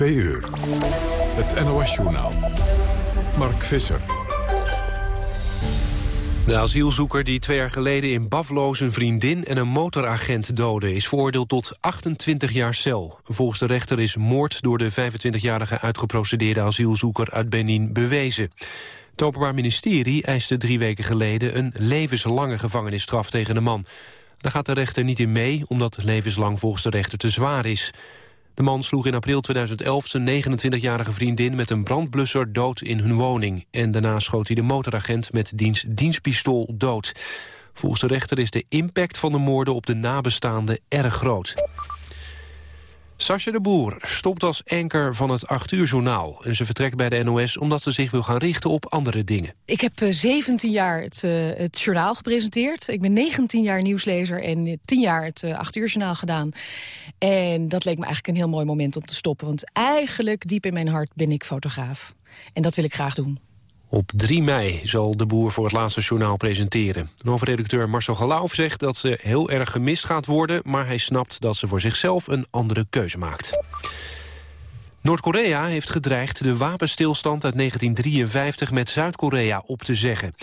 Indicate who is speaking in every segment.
Speaker 1: Twee uur. Het NOS-journaal. Mark Visser.
Speaker 2: De asielzoeker die twee jaar geleden in Baflo zijn vriendin en een motoragent doodde... is veroordeeld tot 28 jaar cel. Volgens de rechter is moord door de 25-jarige uitgeprocedeerde asielzoeker uit Benin bewezen. Het Openbaar Ministerie eiste drie weken geleden een levenslange gevangenisstraf tegen de man. Daar gaat de rechter niet in mee, omdat levenslang volgens de rechter te zwaar is. De man sloeg in april 2011 zijn 29-jarige vriendin met een brandblusser dood in hun woning. En daarna schoot hij de motoragent met diens dienstpistool dood. Volgens de rechter is de impact van de moorden op de nabestaanden erg groot. Sascha de Boer stopt als anker van het 8 uur journaal. En ze vertrekt bij de NOS omdat ze zich wil gaan richten op andere dingen.
Speaker 3: Ik heb 17 jaar het, uh, het journaal gepresenteerd. Ik ben 19 jaar nieuwslezer en 10 jaar het uh, 8 uur journaal gedaan. En dat leek me eigenlijk een heel mooi moment om te stoppen. Want eigenlijk, diep in mijn hart, ben ik fotograaf. En dat wil ik graag doen.
Speaker 2: Op 3 mei zal de boer voor het laatste journaal presenteren. Hoofdredacteur Marcel Gelauf zegt dat ze heel erg gemist gaat worden... maar hij snapt dat ze voor zichzelf een andere keuze maakt. Noord-Korea heeft gedreigd de wapenstilstand uit 1953 met Zuid-Korea op te zeggen.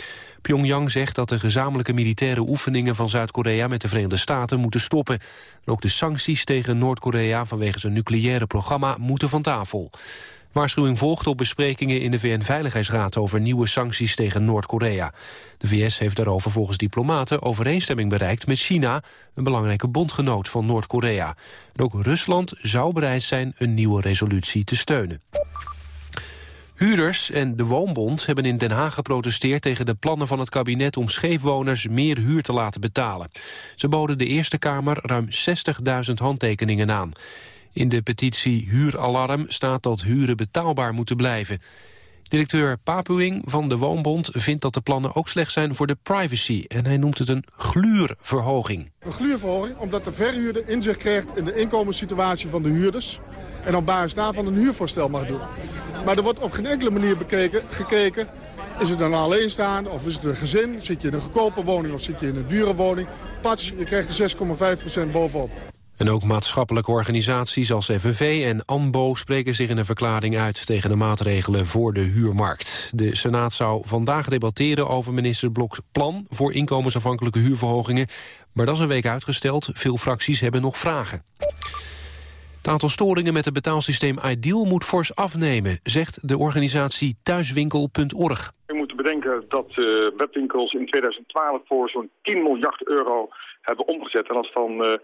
Speaker 2: Pyongyang zegt dat de gezamenlijke militaire oefeningen van Zuid-Korea met de Verenigde Staten moeten stoppen. ook de sancties tegen Noord-Korea vanwege zijn nucleaire programma moeten van tafel. Waarschuwing volgt op besprekingen in de VN-veiligheidsraad... over nieuwe sancties tegen Noord-Korea. De VS heeft daarover volgens diplomaten overeenstemming bereikt met China... een belangrijke bondgenoot van Noord-Korea. ook Rusland zou bereid zijn een nieuwe resolutie te steunen. Huurders en de Woonbond hebben in Den Haag geprotesteerd tegen de plannen van het kabinet om scheefwoners meer huur te laten betalen. Ze boden de Eerste Kamer ruim 60.000 handtekeningen aan. In de petitie Huuralarm staat dat huren betaalbaar moeten blijven. Directeur Papuing van de Woonbond vindt dat de plannen ook slecht zijn voor de privacy. En hij noemt het een gluurverhoging.
Speaker 4: Een gluurverhoging omdat de verhuurder inzicht krijgt in de inkomenssituatie van de huurders. En op basis daarvan een huurvoorstel mag doen. Maar er wordt op geen enkele manier bekeken, gekeken is het een alleenstaan of is het een gezin? Zit je in een goedkope woning of zit je in een dure woning? Pats, je krijgt er 6,5% bovenop.
Speaker 2: En ook maatschappelijke organisaties als FNV en ANBO spreken zich in een verklaring uit tegen de maatregelen voor de huurmarkt. De Senaat zou vandaag debatteren over minister Bloks plan voor inkomensafhankelijke huurverhogingen, maar dat is een week uitgesteld. Veel fracties hebben nog vragen. Het aantal storingen met het betaalsysteem Ideal moet fors afnemen, zegt de organisatie thuiswinkel.org.
Speaker 5: We moeten bedenken dat uh, webwinkels in 2012 voor zo'n 10 miljard euro hebben omgezet. En als dan uh, uh,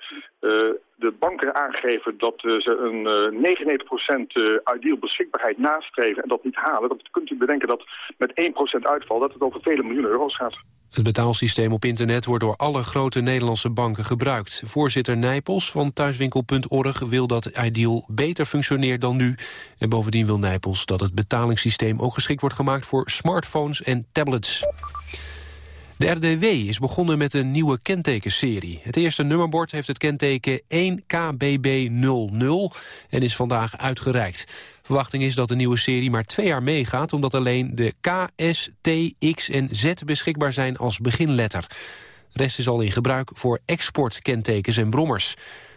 Speaker 5: de banken aangeven dat uh, ze een 99% ideal beschikbaarheid nastreven en dat niet halen, dan kunt u bedenken dat met 1% uitval dat het over vele miljoenen euro's gaat.
Speaker 2: Het betaalsysteem op internet wordt door alle grote Nederlandse banken gebruikt. Voorzitter Nijpels van thuiswinkel.org wil dat Ideal beter functioneert dan nu. En bovendien wil Nijpels dat het betalingssysteem ook geschikt wordt gemaakt voor smartphones en tablets. De RDW is begonnen met een nieuwe kentekenserie. Het eerste nummerbord heeft het kenteken 1KBB00 en is vandaag uitgereikt. Verwachting is dat de nieuwe serie maar twee jaar meegaat... omdat alleen de K, S, T, X en Z beschikbaar zijn als beginletter. De rest is al in gebruik voor exportkentekens en brommers.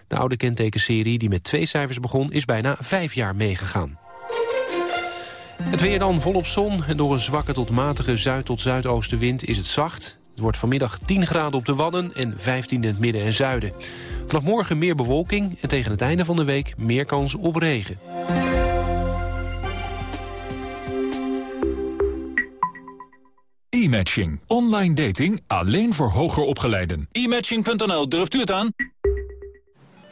Speaker 2: De oude kentekenserie, die met twee cijfers begon, is bijna vijf jaar meegegaan. Het weer dan volop zon en door een zwakke tot matige zuid- tot zuidoostenwind is het zacht. Het wordt vanmiddag 10 graden op de Wadden en 15 in het midden en zuiden. Vanaf morgen meer bewolking en tegen het einde van de week meer kans op regen.
Speaker 1: E-matching. Online dating alleen voor hoger opgeleiden.
Speaker 6: E-matching.nl, durft u het aan?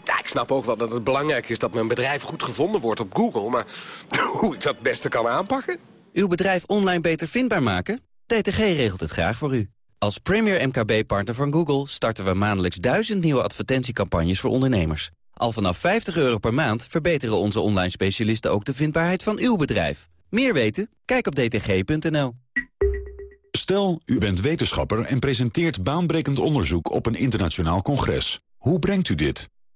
Speaker 7: Ja, ik snap ook wel dat het belangrijk is dat mijn bedrijf goed gevonden wordt op Google. Maar hoe ik dat het beste kan aanpakken?
Speaker 8: Uw bedrijf online beter vindbaar maken? DTG regelt het graag voor u. Als premier MKB-partner van Google starten we maandelijks duizend nieuwe advertentiecampagnes voor ondernemers. Al vanaf 50 euro per maand verbeteren onze online specialisten ook de vindbaarheid van uw bedrijf. Meer weten? Kijk op dtg.nl.
Speaker 1: Stel, u bent wetenschapper en presenteert baanbrekend onderzoek op een internationaal congres. Hoe brengt u dit?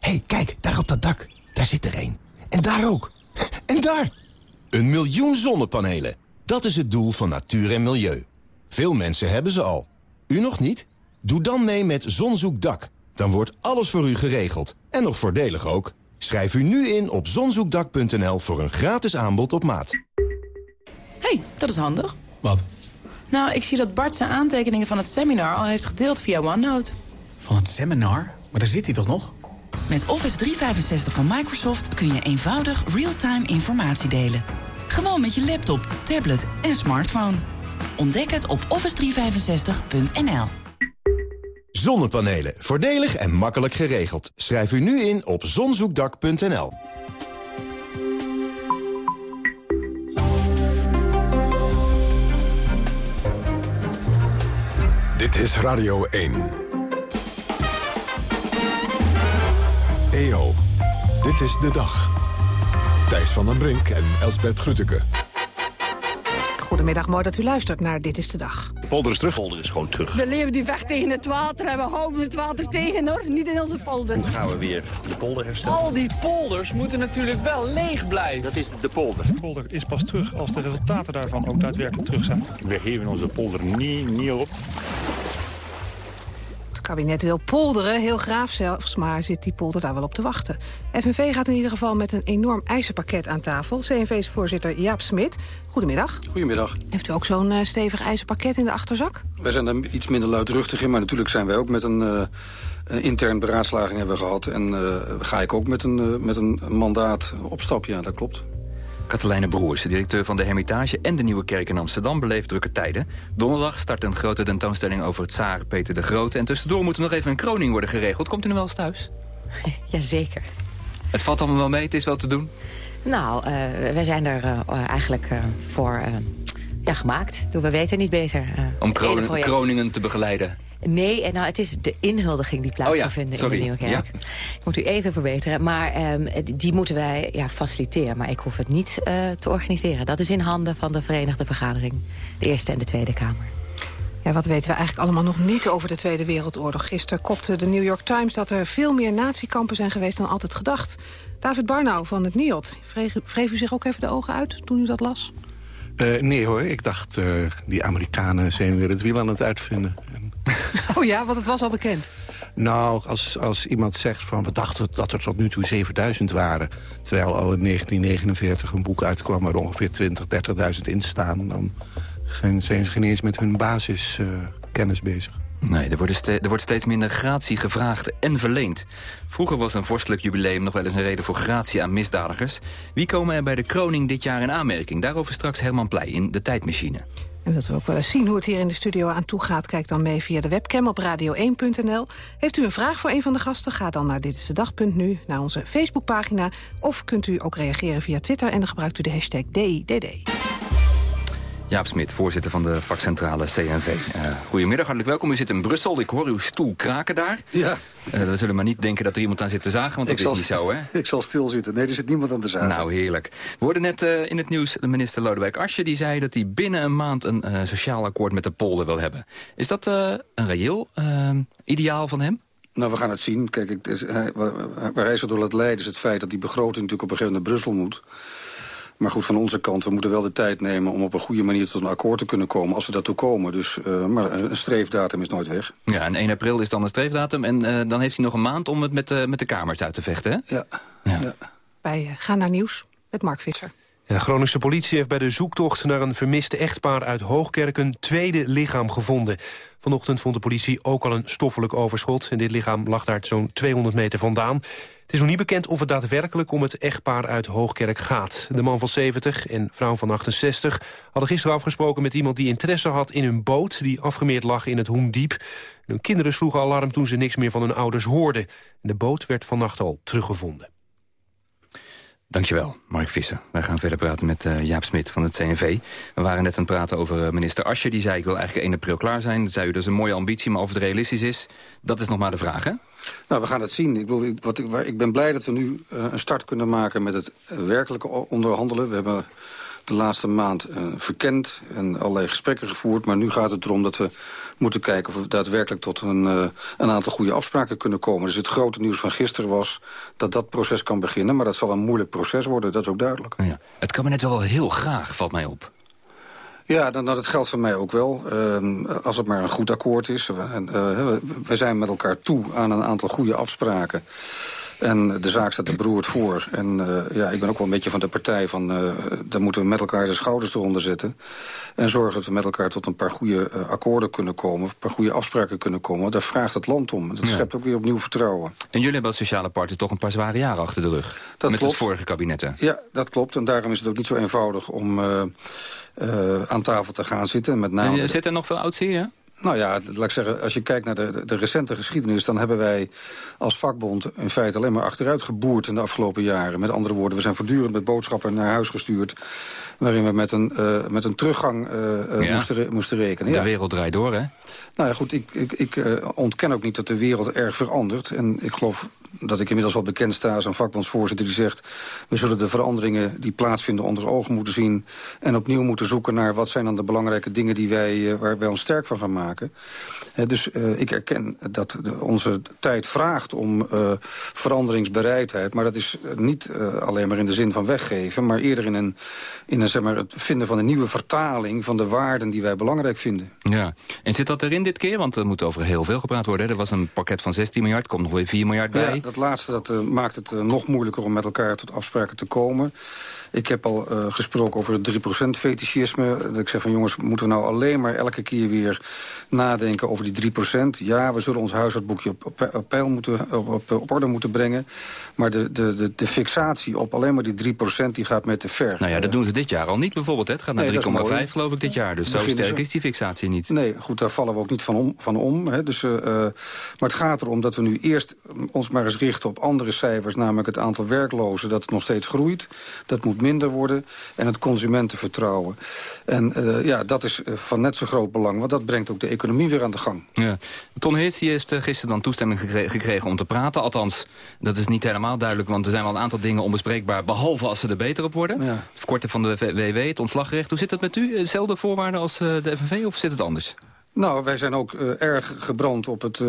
Speaker 9: hey, kijk, daar op dat dak. Daar zit er een. En daar ook. En daar! Een miljoen zonnepanelen. Dat is het doel van natuur en milieu. Veel mensen hebben ze al. U nog niet? Doe dan mee met Zonzoekdak. Dan wordt alles voor u geregeld. En nog voordelig ook. Schrijf u nu in op zonzoekdak.nl voor een gratis aanbod op maat.
Speaker 10: hey, dat is handig.
Speaker 11: Wat?
Speaker 10: Nou, ik zie dat Bart zijn aantekeningen van het seminar al heeft gedeeld via OneNote.
Speaker 11: Van het seminar? Maar daar zit hij toch nog?
Speaker 12: Met Office 365 van Microsoft kun je eenvoudig real-time informatie delen. Gewoon met je laptop, tablet en smartphone. Ontdek het op office365.nl.
Speaker 9: Zonnepanelen. Voordelig en makkelijk geregeld. Schrijf u nu in op zonzoekdak.nl.
Speaker 13: Dit is Radio 1. EO, dit is de dag. Thijs van den Brink en Elsbert Grütke.
Speaker 14: Goedemiddag, mooi dat u luistert naar Dit is de Dag.
Speaker 15: Polder is terug. Polder is gewoon terug.
Speaker 16: De leeuw die vecht tegen het water en we houden het water tegen hoor. Niet in onze polder.
Speaker 15: Hoe gaan we weer de polder herstellen?
Speaker 17: Al die polders moeten natuurlijk wel leeg blijven.
Speaker 15: Dat is de polder.
Speaker 18: De polder is pas terug als de resultaten daarvan ook daadwerkelijk terug zijn.
Speaker 19: We geven onze polder niet, niet op.
Speaker 14: Het kabinet wil polderen, heel graaf zelfs, maar zit die polder daar wel op te wachten. FNV gaat in ieder geval met een enorm eisenpakket aan tafel. CNV's voorzitter Jaap Smit, goedemiddag.
Speaker 20: Goedemiddag.
Speaker 14: Heeft u ook zo'n uh, stevig eisenpakket in de achterzak?
Speaker 20: Wij zijn daar iets minder luidruchtig in, maar natuurlijk zijn wij ook met een... Uh, een intern beraadslaging hebben we gehad. En uh, ga ik ook met een, met een mandaat op stap, ja, dat klopt.
Speaker 21: Katelijne Broers, de directeur van de Hermitage en de Nieuwe Kerk in Amsterdam, beleeft drukke tijden. Donderdag start een grote tentoonstelling over het tsaar Peter de Grote. En tussendoor moet er nog even een kroning worden geregeld. Komt u nu wel eens thuis?
Speaker 22: Jazeker.
Speaker 21: Het valt allemaal wel mee, het is wel te doen?
Speaker 22: Nou, uh, wij zijn er uh, eigenlijk uh, voor ja, gemaakt. we weten niet beter.
Speaker 21: Om kroning, kroningen te begeleiden?
Speaker 22: Nee, nou, het is de inhuldiging die plaats
Speaker 21: oh
Speaker 22: ja,
Speaker 21: zal
Speaker 22: vinden
Speaker 21: sorry.
Speaker 22: in de Nieuwe Kerk.
Speaker 21: Ja.
Speaker 22: Ik moet u even verbeteren. Maar um, die moeten wij ja, faciliteren. Maar ik hoef het niet uh, te organiseren. Dat is in handen van de Verenigde Vergadering. De Eerste en de Tweede Kamer.
Speaker 14: Ja, wat weten we eigenlijk allemaal nog niet over de Tweede Wereldoorlog? Gisteren kopte de New York Times dat er veel meer natiekampen zijn geweest dan altijd gedacht. David Barnau van het NIOD, wreef u zich ook even de ogen uit toen u dat las?
Speaker 23: Uh, nee hoor, ik dacht, uh, die Amerikanen zijn weer het wiel aan het uitvinden.
Speaker 14: Oh ja, want het was al bekend.
Speaker 23: Nou, als, als iemand zegt van we dachten dat er tot nu toe 7000 waren... terwijl al in 1949 een boek uitkwam waar ongeveer 20, 30.000 in staan... dan zijn, zijn ze geen eens met hun basiskennis uh, bezig.
Speaker 21: Nee, er, worden er wordt steeds minder gratie gevraagd en verleend. Vroeger was een vorstelijk jubileum nog wel eens een reden voor gratie aan misdadigers. Wie komen er bij de kroning dit jaar in aanmerking? Daarover straks Herman Pleij in De Tijdmachine.
Speaker 14: En wilt u ook wel eens zien hoe het hier in de studio aan toe gaat... kijk dan mee via de webcam op radio1.nl. Heeft u een vraag voor een van de gasten? Ga dan naar ditistedag.nu, naar onze Facebookpagina... of kunt u ook reageren via Twitter en dan gebruikt u de hashtag DIDD.
Speaker 21: Jaap Smit, voorzitter van de vakcentrale CNV. Uh, goedemiddag, hartelijk welkom. U zit in Brussel. Ik hoor uw stoel kraken daar.
Speaker 24: Ja.
Speaker 21: Uh, we zullen maar niet denken dat er iemand aan zit te zagen, want dat
Speaker 24: ik
Speaker 21: is niet zo, hè?
Speaker 24: Ik zal stilzitten. Nee, er zit niemand aan te zagen.
Speaker 21: Nou, heerlijk. We hoorden net uh, in het nieuws de minister Lodewijk Asscher... die zei dat hij binnen een maand een sociaal akkoord met de Polen wil hebben. Is dat een reëel ideaal van hem?
Speaker 24: Nou, we gaan het zien. Kijk, ik, hij, waar hij zich door laat leiden is het feit dat die begroting natuurlijk op een gegeven moment naar Brussel moet. Maar goed, van onze kant, we moeten wel de tijd nemen... om op een goede manier tot een akkoord te kunnen komen, als we daartoe komen. Dus, uh, maar een streefdatum is nooit weg.
Speaker 21: Ja, en 1 april is dan een streefdatum. En uh, dan heeft hij nog een maand om het met, uh, met de Kamers uit te vechten, hè?
Speaker 24: Ja. ja.
Speaker 14: ja. Wij gaan naar nieuws met Mark Visser.
Speaker 2: De Groningse politie heeft bij de zoektocht naar een vermiste echtpaar uit Hoogkerk... een tweede lichaam gevonden. Vanochtend vond de politie ook al een stoffelijk overschot. En dit lichaam lag daar zo'n 200 meter vandaan. Het is nog niet bekend of het daadwerkelijk om het echtpaar uit Hoogkerk gaat. De man van 70 en vrouw van 68 hadden gisteren afgesproken met iemand die interesse had in hun boot... die afgemeerd lag in het Hoendiep. Hun kinderen sloegen alarm toen ze niks meer van hun ouders hoorden. De boot werd vannacht al teruggevonden.
Speaker 21: Dankjewel, Mark Visser. Wij gaan verder praten met uh, Jaap Smit van het CNV. We waren net aan het praten over uh, minister Asje. Die zei, ik wil eigenlijk 1 april klaar zijn. Dat zei u, dat is een mooie ambitie, maar of het realistisch is... dat is nog maar de vraag, hè?
Speaker 24: Nou, we gaan het zien. Ik, bedoel, wat, ik, waar- ik ben blij dat we nu eh, een start kunnen maken met het eh, werkelijke onderhandelen. We hebben de laatste maand eh, verkend en allerlei gesprekken gevoerd. Maar nu gaat het erom dat we moeten kijken of we daadwerkelijk tot een, eh, een aantal goede afspraken kunnen komen. Dus het grote nieuws van gisteren was dat dat proces kan beginnen. Maar dat zal een moeilijk proces worden, dat is ook duidelijk.
Speaker 21: Ja. Het kabinet wel heel graag, valt mij op.
Speaker 24: Ja, dan, nou, dat geldt voor mij ook wel. Ehm, als het maar een goed akkoord is. We, we zijn met elkaar toe aan een aantal goede afspraken. En de zaak staat er beroerd voor. En eh, ja, ik ben ook wel een beetje van de partij van... eh daar moeten we met elkaar de schouders eronder zetten. En zorgen dat we met elkaar tot een paar goede eh, akkoorden kunnen komen. Een paar goede afspraken kunnen komen. Want daar vraagt het land om. Dat
Speaker 21: Ja.
Speaker 24: schept ook weer opnieuw vertrouwen.
Speaker 21: En jullie hebben als sociale partij toch een paar zware jaren achter de rug.
Speaker 24: Dat
Speaker 21: met
Speaker 24: klopt.
Speaker 21: het vorige kabinet, hè?
Speaker 24: Ja, dat klopt. En daarom is het ook niet zo eenvoudig om aan tafel te gaan zitten. Met name
Speaker 21: En, Zit er nog veel ja?
Speaker 24: Nou ja, laat ik zeggen, als je kijkt naar de, de, recente geschiedenis... dan hebben wij als vakbond in feite alleen maar achteruit geboerd in de afgelopen jaren. Met andere woorden, we zijn voortdurend met boodschappen naar huis gestuurd... waarin we met een, eh, met een teruggang eh, eh,
Speaker 21: Ja.
Speaker 24: moesten, moesten rekenen.
Speaker 21: De
Speaker 24: Ja.
Speaker 21: wereld draait door, hè?
Speaker 24: Nou ja, goed, ik, ik, ik ontken ook niet dat de wereld erg verandert. En ik geloof dat ik inmiddels wel bekend sta als een vakbondsvoorzitter die zegt... we zullen de veranderingen die plaatsvinden onder ogen moeten zien... en opnieuw moeten zoeken naar wat zijn dan de belangrijke dingen... Die wij, waar wij ons sterk van gaan maken. Dus ik erken dat de- onze tijd vraagt om veranderingsbereidheid. Maar dat is niet alleen maar in de zin van weggeven... maar eerder in, een, in een, zeg maar, het vinden van een nieuwe vertaling... van de waarden die wij belangrijk vinden.
Speaker 21: Ja. En zit dat erin dit keer? Want er moet over heel veel gepraat worden. hè? Er was een pakket van 16 miljard, komt nog weer 4 miljard bij.
Speaker 24: Ja, dat laatste dat, eh, maakt het eh, nog moeilijker om met elkaar tot afspraken te komen. Ik heb al eh, gesproken over het 3% fetischisme. Dat ik zeg van jongens, moeten we nou alleen maar elke keer weer nadenken over die 3%? Ja, we zullen ons huishoudboekje op, op, op peil moeten, op, op, op orde moeten brengen. Maar de, de, de, de fixatie op alleen maar die 3% die gaat met te ver.
Speaker 21: Nou ja, dat doen ze dit jaar al niet bijvoorbeeld. Hè? Het gaat naar
Speaker 24: Nee, dat is
Speaker 21: 3,5
Speaker 24: mooi.
Speaker 21: geloof ik dit jaar. Dus zo sterk is die fixatie niet.
Speaker 24: Nee, goed, daar vallen we ook niet van om. Van om hè. Dus, eh, eh, maar het gaat erom dat we nu eerst mm, ons maar eens richten op andere cijfers... namelijk het aantal werklozen, dat het nog steeds groeit. Dat moet minder worden. En het consumentenvertrouwen. En eh, ja, dat is van net zo groot belang, want dat brengt ook de economie weer aan de gang.
Speaker 21: Ja. Ton Heerts heeft gisteren dan toestemming gekre- gekregen om te praten. Althans, dat is niet helemaal duidelijk, want er zijn wel een aantal dingen onbespreekbaar. Behalve als ze er beter op worden.
Speaker 24: Ja.
Speaker 21: Het verkorten van de WW, het ontslagrecht. Hoe zit dat met u? Dezelfde voorwaarden als eh, de FNV of zit het anders?
Speaker 24: Nou, wij zijn ook eh, erg gebrand op het, eh,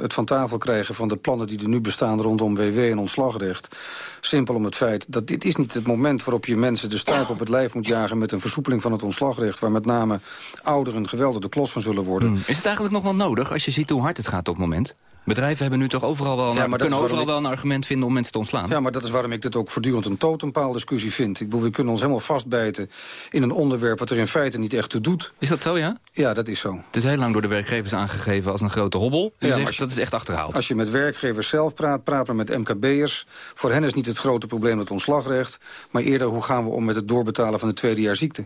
Speaker 24: het van tafel krijgen van de plannen die er nu bestaan rondom WW en ontslagrecht. Simpel om het feit dat dit is niet het moment waarop je mensen de stuip op het lijf moet jagen met een versoepeling van het ontslagrecht, waar met name ouderen geweldig de klos van zullen worden.
Speaker 21: Hmm. Is het eigenlijk nog wel nodig als je ziet hoe hard het gaat op het moment? Bedrijven hebben nu toch overal wel, een,
Speaker 24: Ja, maar
Speaker 21: kunnen overal
Speaker 24: ik-
Speaker 21: wel een argument vinden om mensen te ontslaan.
Speaker 24: Ja, maar dat is waarom ik dit ook voortdurend een totempaaldiscussie vind. Ik bedoel, we kunnen ons helemaal vastbijten in een onderwerp wat er in feite niet echt toe doet.
Speaker 21: Is dat zo, ja?
Speaker 24: Ja, dat is zo.
Speaker 21: Het is heel lang door de werkgevers aangegeven als een grote hobbel. U
Speaker 24: Ja,
Speaker 21: zegt
Speaker 24: je-
Speaker 21: dat is echt achterhaald.
Speaker 24: Als je met werkgevers zelf praat, praat maar met MKB'ers. Voor hen is niet het grote probleem het ontslagrecht. Maar eerder hoe gaan we om met het doorbetalen van de tweede jaar ziekte.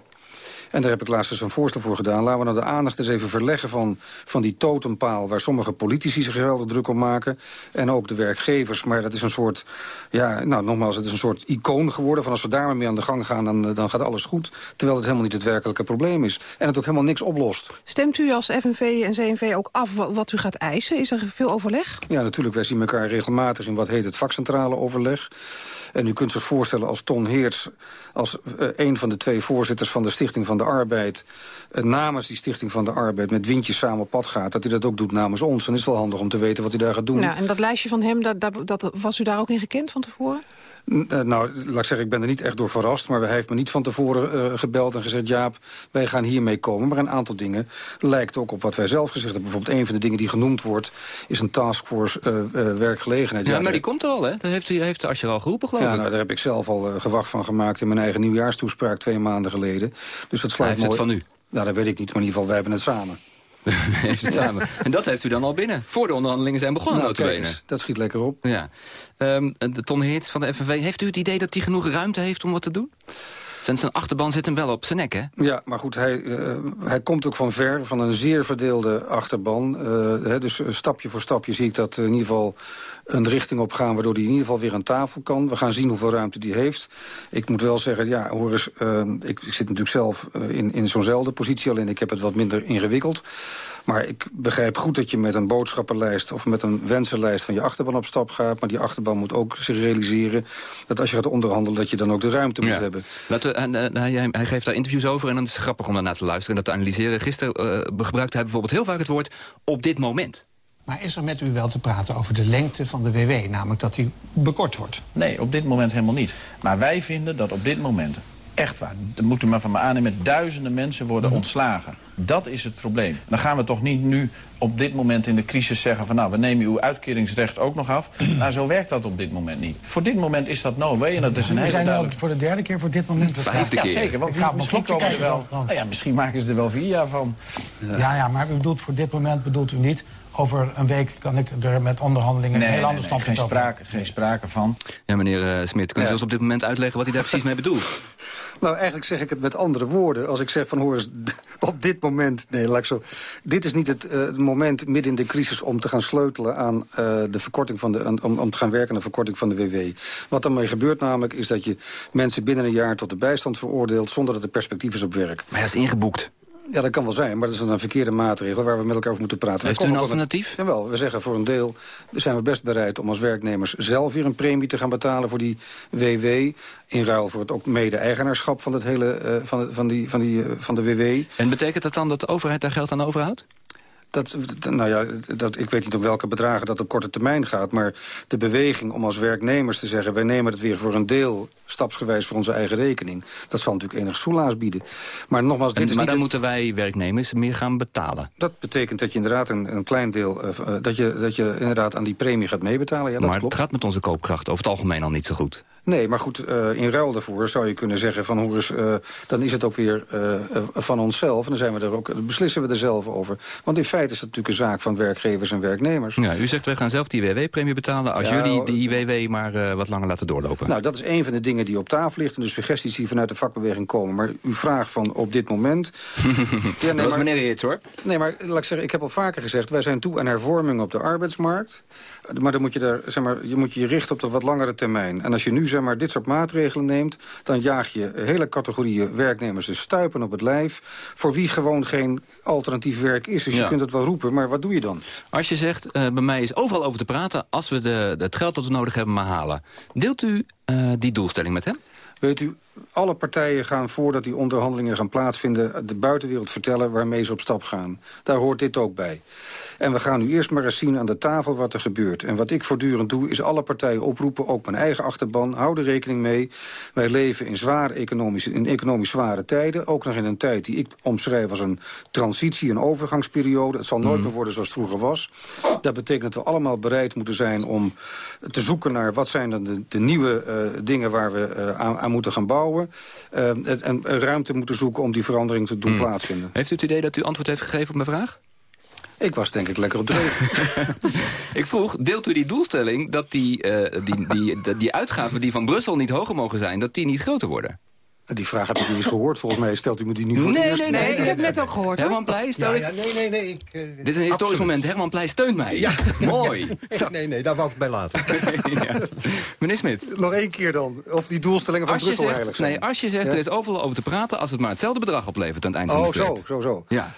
Speaker 24: En daar heb ik laatst eens een voorstel voor gedaan. Laten we nou de aandacht eens even verleggen van, van die totempaal... waar sommige politici zich geweldig druk op maken. En ook de werkgevers. Maar dat is een soort, ja, nou nogmaals, het is een soort icoon geworden... van als we daar maar mee aan de gang gaan, dan, eh, dan gaat alles goed. Terwijl het helemaal niet het werkelijke probleem is. En het ook helemaal niks oplost.
Speaker 14: Stemt u als FNV en CNV ook af wa- wat u gaat eisen? Is er veel overleg?
Speaker 24: Ja, natuurlijk. Wij zien elkaar regelmatig in wat heet het vakcentrale overleg. En u kunt zich voorstellen als Ton Heerts... als eh, een van de twee voorzitters van de Stichting van de Arbeid... eh, namens die Stichting van de Arbeid met windjes samen op pad gaat... dat hij dat ook doet namens ons. Is het wel handig om te weten wat hij daar gaat doen.
Speaker 14: Nou, en dat lijstje van hem, dat, dat, dat, was u daar ook in gekend van tevoren?
Speaker 24: Eh, nou, laat ik zeggen, ik ben er niet echt door verrast... maar hij heeft me niet van tevoren eh, gebeld en gezegd... Jaap, wij gaan hiermee komen. Maar een aantal dingen lijkt ook op wat wij zelf gezegd hebben. Bijvoorbeeld een van de dingen die genoemd wordt... is een taskforce eh, werkgelegenheid.
Speaker 21: Ja, maar die komt er al, hè? Dat heeft, heeft Asscher al geroepen, geloof
Speaker 24: Ja,
Speaker 21: ik.
Speaker 24: nou, daar heb ik zelf al gewacht van gemaakt in mijn eigen nieuwjaarstoespraak twee maanden geleden. Dus dat sluit
Speaker 21: Hij heeft
Speaker 24: mooi.
Speaker 21: het van u.
Speaker 24: Nou, dat weet ik niet, maar in ieder geval, wij hebben het samen.
Speaker 21: samen. En dat heeft u dan al binnen. Voor de onderhandelingen zijn begonnen,
Speaker 24: Nou, kijk eens, dat schiet lekker op.
Speaker 21: Ja. Ehm, de Ton Heerts van de FNV, heeft u het idee dat hij genoeg ruimte heeft om wat te doen? Zijn zijn achterban zit hem wel op zijn nek, hè?
Speaker 24: Ja, maar goed, hij, eh, hij komt ook van ver, van een zeer verdeelde achterban. Eh, hè, dus eh, stapje voor stapje zie ik dat in ieder geval een richting op gaan... waardoor hij in ieder geval weer aan tafel kan. We gaan zien hoeveel ruimte die heeft. Ik moet wel zeggen, ja, hoor eens, eh, ik, ik zit natuurlijk zelf eh, in, in zo'nzelfde positie... alleen ik heb het wat minder ingewikkeld. Maar ik begrijp goed dat je met een boodschappenlijst... of met een wensenlijst van je achterban op stap gaat. Maar die achterban moet ook zich realiseren... dat als je gaat onderhandelen, dat je dan ook de ruimte moet hebben.
Speaker 21: Laten we, en, eh, hij, hij geeft daar interviews over en dan is het grappig om daarnaar te luisteren... en dat te analyseren. Gisteren uh, gebruikte hij bijvoorbeeld heel vaak het woord op dit moment.
Speaker 25: Maar is er met u wel te praten over de lengte van de WW? Namelijk dat die bekort wordt?
Speaker 26: Nee, op dit moment helemaal niet. Maar wij vinden dat op dit moment echt waar. Dat moet u maar van me aannemen. Duizenden mensen worden mhm. ontslagen. Dat is het probleem. Dan gaan we toch niet nu op dit moment in de crisis zeggen... van nou, we nemen uw uitkeringsrecht ook nog af. nou, zo werkt dat op dit moment niet. Voor dit moment is dat no way. En dat is een
Speaker 25: we zijn duidelijk... al voor de derde keer voor dit moment.
Speaker 21: Vijfde keer.
Speaker 26: Ja, zeker. Want misschien, komen er wel, nou ja, misschien maken ze er wel vier jaar van.
Speaker 25: Ja, ja, maar u bedoelt voor dit moment bedoelt u niet over een week kan ik er met onderhandelingen
Speaker 26: nee,
Speaker 25: een heel ander
Speaker 26: nee, geen sprake, geen sprake van.
Speaker 21: Ja, meneer uh, Smit, kunt u ons op dit moment uitleggen wat hij daar precies mee bedoelt?
Speaker 24: Nou, eigenlijk zeg ik het met andere woorden. Als ik zeg van hoor eens, op dit moment... Nee, laat ik zo... Dit is niet het uh, moment midden in de crisis om te gaan sleutelen aan uh, de verkorting van de... Om, om te gaan werken aan de verkorting van de WW. Wat daarmee gebeurt namelijk is dat je mensen binnen een jaar tot de bijstand veroordeelt... zonder dat er perspectief is op werk.
Speaker 21: Maar hij is ingeboekt.
Speaker 24: Ja, dat kan wel zijn, maar dat is een verkeerde maatregel... waar we met elkaar over moeten praten.
Speaker 21: Heeft u een alternatief?
Speaker 24: Met, jawel, we zeggen voor een deel zijn we best bereid om als werknemers... zelf weer een premie te gaan betalen voor die WW... in ruil voor het ook mede-eigenaarschap van, het hele, uh, van, van, die, van, die, uh, van de WW.
Speaker 21: En betekent dat dan dat de overheid daar geld aan overhoudt?
Speaker 24: Dat, nou ja, dat, ik weet niet op welke bedragen dat op korte termijn gaat... maar de beweging om als werknemers te zeggen... wij nemen het weer voor een deel stapsgewijs voor onze eigen rekening... dat zal natuurlijk enig soelaas bieden. Maar nogmaals, dit
Speaker 21: en,
Speaker 24: is
Speaker 21: maar
Speaker 24: niet
Speaker 21: dan moeten wij werknemers meer gaan betalen.
Speaker 24: Dat betekent dat je inderdaad een, een klein deel... Uh, dat, je, dat je inderdaad aan die premie gaat meebetalen. Ja, dat
Speaker 21: maar
Speaker 24: klopt.
Speaker 21: het gaat met onze koopkracht over het algemeen al niet zo goed.
Speaker 24: Nee, maar goed, uh, in ruil daarvoor zou je kunnen zeggen van... hoor eens, uh, dan is het ook weer uh, van onszelf. En dan zijn we er ook, beslissen we er zelf over. Want in feite is het natuurlijk een zaak van werkgevers en werknemers.
Speaker 21: Ja, u zegt, wij gaan zelf die WW-premie betalen... als ja, jullie die WW maar wat langer laten doorlopen.
Speaker 24: Nou, dat is een van de dingen die op tafel ligt... en de suggesties die vanuit de vakbeweging komen. Maar uw vraag van op dit moment...
Speaker 21: ja, nee, dat was meneer Hits, hoor.
Speaker 24: Nee, maar laat ik zeggen, ik heb al vaker gezegd... wij zijn toe aan hervorming op de arbeidsmarkt. Maar dan moet je, daar, zeg maar, je moet je richten op de wat langere termijn. En als je nu zeg maar, dit soort maatregelen neemt... dan jaag je hele categorieën werknemers dus stuipen op het lijf... voor wie gewoon geen alternatief werk is. Dus je kunt het wel roepen, maar wat doe je dan?
Speaker 21: Als je zegt, uh, bij mij is overal over te praten... als we de, het geld dat we nodig hebben maar halen. Deelt u uh, die doelstelling met hem?
Speaker 24: Weet u, alle partijen gaan voordat die onderhandelingen gaan plaatsvinden... de buitenwereld vertellen waarmee ze op stap gaan. Daar hoort dit ook bij. En we gaan nu eerst maar eens zien aan de tafel wat er gebeurt. En wat ik voortdurend doe, is alle partijen oproepen, ook mijn eigen achterban. Hou er rekening mee. Wij leven in, zware economische, in economisch zware tijden. Ook nog in een tijd die ik omschrijf als een transitie, een overgangsperiode. Het zal nooit mm. meer worden zoals het vroeger was. Dat betekent dat we allemaal bereid moeten zijn om te zoeken naar... wat zijn dan de, de nieuwe uh, dingen waar we uh, aan, aan, moeten gaan bouwen. Uh, en ruimte moeten zoeken om die verandering te doen mm. plaatsvinden.
Speaker 21: Heeft u het idee dat u antwoord heeft gegeven op mijn vraag?
Speaker 24: Ik was denk ik lekker op dreef.
Speaker 21: ik vroeg, deelt u die doelstelling dat die, uh, die, die, die, die uitgaven die van Brussel niet hoger mogen zijn... dat die niet groter worden?
Speaker 24: Die vraag heb ik niet eens gehoord. Volgens mij stelt u me die nu voor
Speaker 21: nee. Nee, nee, nee.
Speaker 10: Ik heb net ook gehoord.
Speaker 21: Herman Pleij, stel
Speaker 10: ja, ja, nee, nee, nee. Ik, uh,
Speaker 21: Dit is een historisch absoluut. moment. Herman Pleij steunt mij. Ja. Mooi.
Speaker 15: Ja, nee, nee, daar wou ik het bij laten.
Speaker 21: ja. Meneer Smit.
Speaker 24: Nog één keer dan. Of die doelstellingen van
Speaker 21: als
Speaker 24: Brussel
Speaker 21: zegt,
Speaker 24: eigenlijk zijn.
Speaker 21: Nee, als je zegt, er is overal over te praten... als het maar hetzelfde bedrag oplevert aan het eind
Speaker 24: oh,
Speaker 21: van de.
Speaker 24: Oh, zo, zo, zo.
Speaker 21: Ja.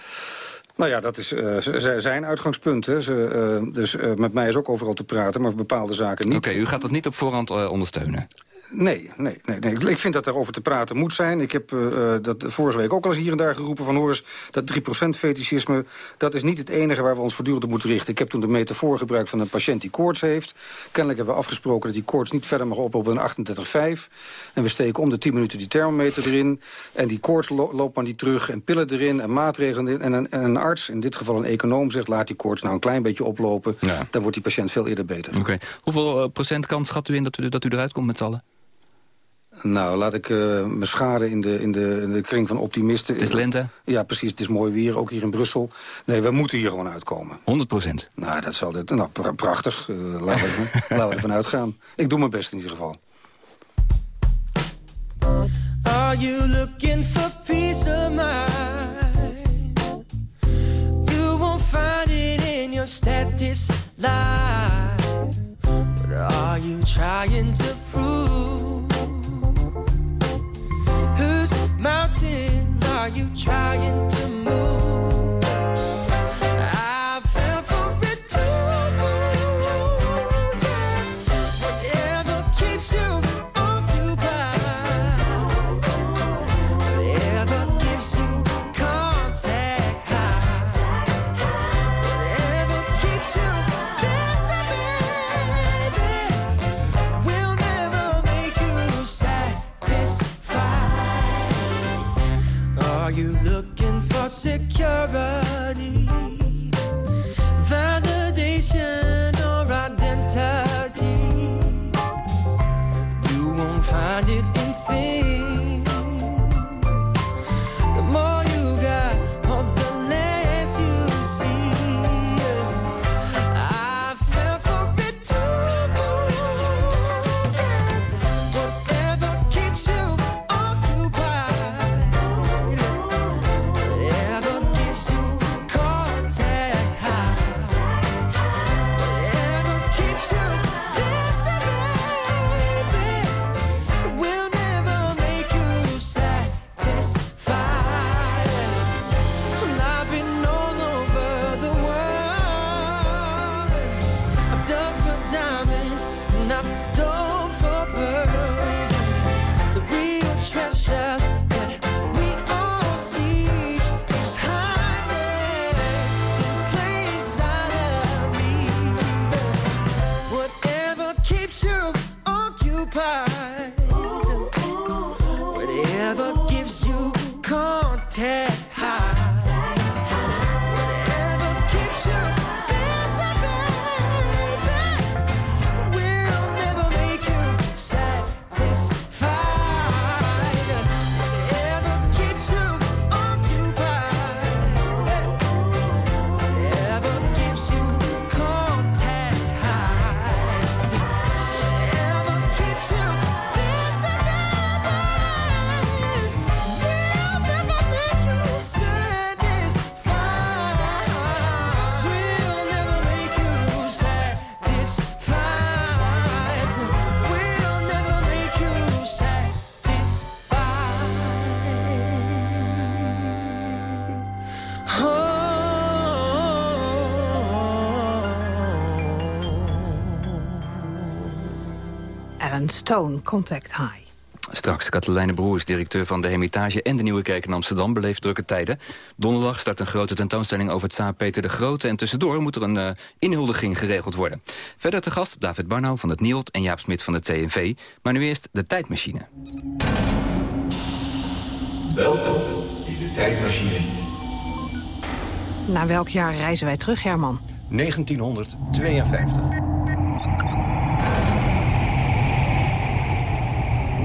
Speaker 24: Nou ja, dat is uh, zijn uitgangspunt. Hè. Ze, uh, dus uh, met mij is ook overal te praten, maar bepaalde zaken niet.
Speaker 21: Oké, okay, u gaat dat niet op voorhand ondersteunen?
Speaker 24: Nee, nee, nee, nee, ik vind dat er over te praten moet zijn. Ik heb uh, dat vorige week ook al eens hier en daar geroepen van... hoor eens, dat 3% fetischisme, dat is niet het enige waar we ons voortdurend op moeten richten. Ik heb toen de metafoor gebruikt van een patiënt die koorts heeft. Kennelijk hebben we afgesproken dat die koorts niet verder mag oplopen dan 38,5. En we steken om de 10 minuten die thermometer erin. En die koorts lo loopt maar niet terug. En pillen erin en maatregelen erin. En een, en een, arts, in dit geval een econoom, zegt... laat die koorts nou een klein beetje oplopen. Ja. Dan wordt die patiënt veel eerder beter.
Speaker 21: Oké. Okay. Hoeveel uh, procent kans schat u in dat u, dat u eruit komt met z'n allen?
Speaker 24: Nou, laat ik uh, me scharen in de, in, de, in de kring van optimisten.
Speaker 21: Het is lente?
Speaker 24: Ja, precies. Het is mooi weer, ook hier in Brussel. Nee, we moeten hier gewoon uitkomen.
Speaker 21: 100 procent?
Speaker 24: Nou, dat zal dit. Nou, pra prachtig. Uh, laten, we, laten we ervan uitgaan. Ik doe mijn best in ieder geval. Are you looking for peace of mind? You won't find it in your status life. But are you trying to prove? Mountain are you trying to move?
Speaker 27: secure Stone, Contact High.
Speaker 21: Straks, Katelijne Broers, directeur van de Hermitage en de Nieuwe Kerk in Amsterdam, beleeft drukke tijden. Donderdag start een grote tentoonstelling over het zaar Peter de Grote... en tussendoor moet er een uh, inhuldiging geregeld worden. Verder te gast David Barnau van het NIOD en Jaap Smit van het CNV. Maar nu eerst de tijdmachine.
Speaker 28: Welkom in de tijdmachine.
Speaker 27: Naar welk jaar reizen wij terug, Herman?
Speaker 29: 1952.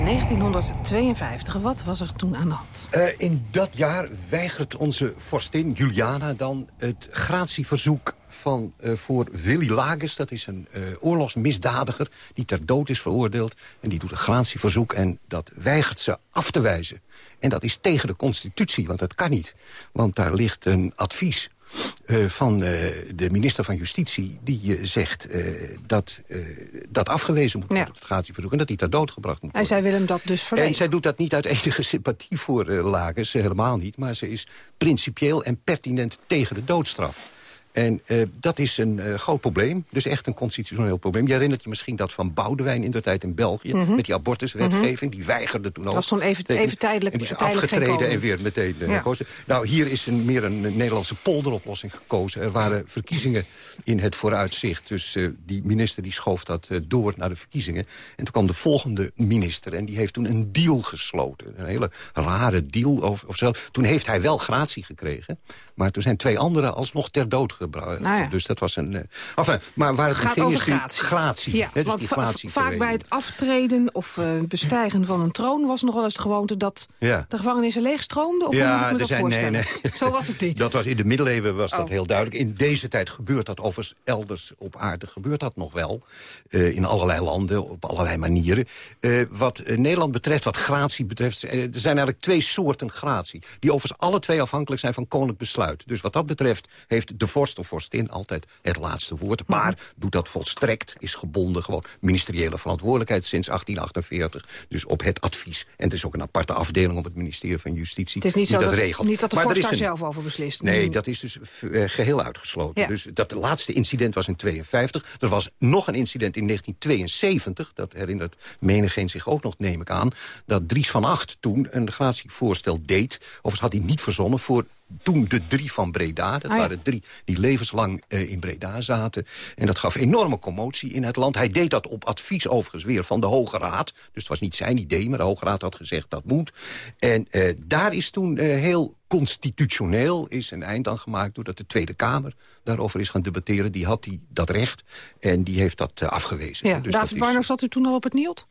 Speaker 27: 1952. Wat was er toen aan de hand?
Speaker 29: Uh, in dat jaar weigert onze vorstin Juliana dan het gratieverzoek van, uh, voor Willy Lagers. Dat is een uh, oorlogsmisdadiger die ter dood is veroordeeld. En die doet een gratieverzoek en dat weigert ze af te wijzen. En dat is tegen de constitutie, want dat kan niet. Want daar ligt een advies uh, van uh, de minister van Justitie... die uh, zegt dat dat afgewezen moet worden, ja. het gratieverzoek... en dat hij ter dood gebracht moet worden.
Speaker 27: En zij wil hem dat dus verlenen.
Speaker 29: En zij doet dat niet uit enige sympathie voor Lagers, helemaal niet... maar ze is principieel en pertinent tegen de doodstraf. En uh, dat is een uh, groot probleem. Dus echt een constitutioneel probleem. Je herinnert je misschien dat van Boudewijn in de tijd in België... Mm -hmm. met die abortuswetgeving. Mm -hmm. Die weigerde toen ook.
Speaker 27: Dat was toen even, even tijdelijk
Speaker 29: En die is afgetreden en weer meteen uh,
Speaker 27: ja.
Speaker 29: gekozen. Nou, hier is een, meer een Nederlandse polderoplossing gekozen. Er waren verkiezingen in het vooruitzicht. Dus die minister die schoof dat door naar de verkiezingen. En toen kwam de volgende minister. En die heeft toen een deal gesloten. Een hele rare deal. Of, of zo. Toen heeft hij wel gratie gekregen. Maar toen zijn twee anderen alsnog ter dood gebracht.
Speaker 27: Nou ja.
Speaker 29: Dus dat was een... Uh, enfin, maar waar het ging is die
Speaker 27: gratie.
Speaker 29: gratie.
Speaker 27: Ja,
Speaker 29: hè, dus
Speaker 27: want
Speaker 29: die gratie
Speaker 27: vaak bij het aftreden of uh, bestijgen van een troon... was nog wel eens de gewoonte dat
Speaker 29: Ja.
Speaker 27: de gevangenissen leegstroomden? Of hoe moet ik me
Speaker 29: er
Speaker 27: dat
Speaker 29: zijn, nee, nee.
Speaker 27: Zo was het niet.
Speaker 29: Dat was in de middeleeuwen was dat
Speaker 27: Oh.
Speaker 29: heel duidelijk. In deze tijd gebeurt dat overigens elders op aarde gebeurt dat nog wel. Eh, in allerlei landen, op allerlei manieren. Wat Nederland betreft, wat gratie betreft... er zijn eigenlijk twee soorten gratie. Die overigens alle twee afhankelijk zijn van koninklijk besluit. Dus wat dat betreft heeft de vorst of vorstin altijd het laatste woord. Maar doet dat volstrekt, is gebonden gewoon ministeriële verantwoordelijkheid sinds 1848. Dus op het advies. En het is ook een aparte afdeling op het ministerie van Justitie
Speaker 27: Het is niet, zo
Speaker 29: dat
Speaker 27: dat,
Speaker 29: regelt.
Speaker 27: niet dat de
Speaker 29: Maar
Speaker 27: vorst daar
Speaker 29: een-
Speaker 27: zelf over beslist.
Speaker 29: Nee, dat is dus eh, geheel uitgesloten.
Speaker 27: Ja.
Speaker 29: Dus dat laatste incident was in 52. Er was nog een incident in 1972. Dat herinnert menigeen zich ook nog, neem ik aan. Dat Dries van Acht toen een gratievoorstel deed. Overigens had hij niet verzonnen voor toen de drie van Breda. Dat
Speaker 14: Ah, ja.
Speaker 29: waren drie die levenslang eh, in Breda zaten. En dat gaf enorme commotie in het land. Hij deed dat op advies overigens weer van de Hoge Raad. Dus het was niet zijn idee, maar de Hoge Raad had gezegd dat moet. En eh, daar is toen eh, heel constitutioneel is een eind aan gemaakt... doordat de Tweede Kamer daarover is gaan debatteren. Die had die, dat recht en die heeft dat afgewezen.
Speaker 14: Ja,
Speaker 29: Dus dat
Speaker 14: David
Speaker 29: is-
Speaker 14: Barno, zat u toen al op het nieuws?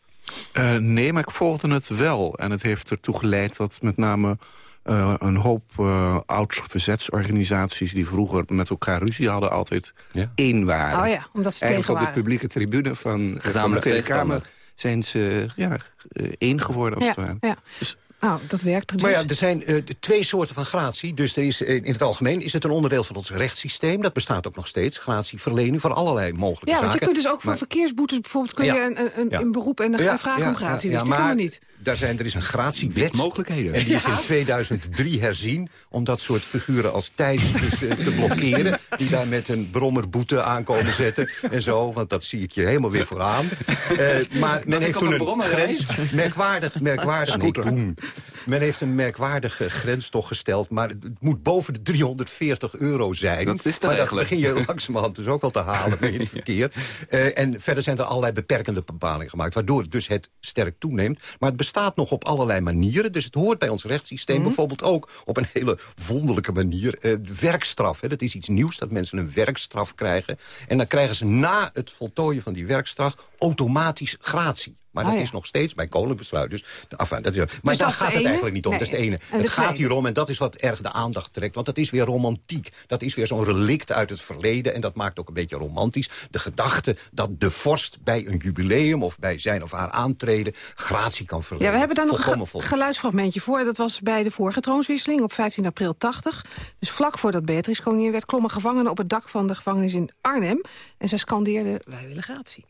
Speaker 29: Eh, nee, maar ik volgde het wel. En het heeft ertoe geleid dat met name eh, een hoop uh, oud-verzetsorganisaties... die vroeger met elkaar ruzie hadden, altijd één waren.
Speaker 14: Oh ja, omdat ze
Speaker 29: Eigenlijk
Speaker 14: tegen
Speaker 29: op de publieke tribune van, van de
Speaker 21: Gezamenlijk
Speaker 29: Tweede. Kamer... zijn ze ja, eh, één geworden, als
Speaker 14: Ja,
Speaker 29: het ware.
Speaker 14: ja. Nou, dat werkt dus.
Speaker 29: Maar ja, er zijn eh, twee soorten van gratie. Dus er is, eh, in het algemeen is het een onderdeel van ons rechtssysteem. Dat bestaat ook nog steeds. Gratieverlening voor allerlei mogelijke
Speaker 14: ja,
Speaker 29: zaken.
Speaker 14: want je kunt dus ook voor
Speaker 29: Maar-
Speaker 14: verkeersboetes bijvoorbeeld... kun je
Speaker 29: Ja.
Speaker 14: een, een,
Speaker 29: Ja.
Speaker 14: een beroep en dan ga je
Speaker 29: Ja,
Speaker 14: vragen
Speaker 29: ja,
Speaker 14: om gratie.
Speaker 29: ja,
Speaker 14: dus
Speaker 29: ja, maar
Speaker 14: maar niet.
Speaker 29: Daar zijn, er is een gratiewet.
Speaker 21: mogelijkheden.
Speaker 29: En die is
Speaker 14: Ja.
Speaker 29: in 2003 herzien om dat soort figuren als Thijs dus, eh, te blokkeren. Die daar met een brommerboete aankomen zetten en zo. Want dat zie ik je helemaal weer vooraan. Eh, maar men heeft toen
Speaker 21: een
Speaker 29: grens... Merkwaardig, merkwaardig... Nee, Scooter. toen. Men heeft een merkwaardige grens toch gesteld. Maar het moet boven de 340 euro zijn.
Speaker 21: Dat is
Speaker 29: maar dat begin je langzamerhand dus ook wel te halen in het verkeer. Eh, en verder zijn er allerlei beperkende bepalingen gemaakt. Waardoor dus het sterk toeneemt. Maar het bestaat nog op allerlei manieren. Dus het hoort bij ons rechtssysteem bijvoorbeeld ook op een hele wonderlijke manier. eh, werkstraf, hè. dat is iets nieuws, dat mensen een werkstraf krijgen. En dan krijgen ze na het voltooien van die werkstraf automatisch gratie. Maar
Speaker 14: Ah,
Speaker 29: dat
Speaker 14: ja.
Speaker 29: is nog steeds bij kolenbesluit. Dus, enfin, dat is, maar
Speaker 14: dat
Speaker 29: daar
Speaker 14: de
Speaker 29: gaat het
Speaker 14: ene?
Speaker 29: eigenlijk niet om.
Speaker 14: Nee.
Speaker 29: Dat is de ene.
Speaker 14: En
Speaker 29: het gaat hier om, en dat is wat erg de aandacht trekt. Want dat is weer romantiek. Dat is weer zo'n relict uit het verleden. En dat maakt ook een beetje romantisch. De gedachte dat de vorst bij een jubileum... of bij zijn of haar aantreden gratie kan verlenen.
Speaker 14: Ja, we hebben daar nog een ge- geluidsfragmentje voor. Dat was bij de vorige troonswisseling op 15 april 80. Dus vlak voordat Beatrix koningin werd... klommen gevangenen op het dak van de gevangenis in Arnhem. En zij scandeerden, wij willen gratie.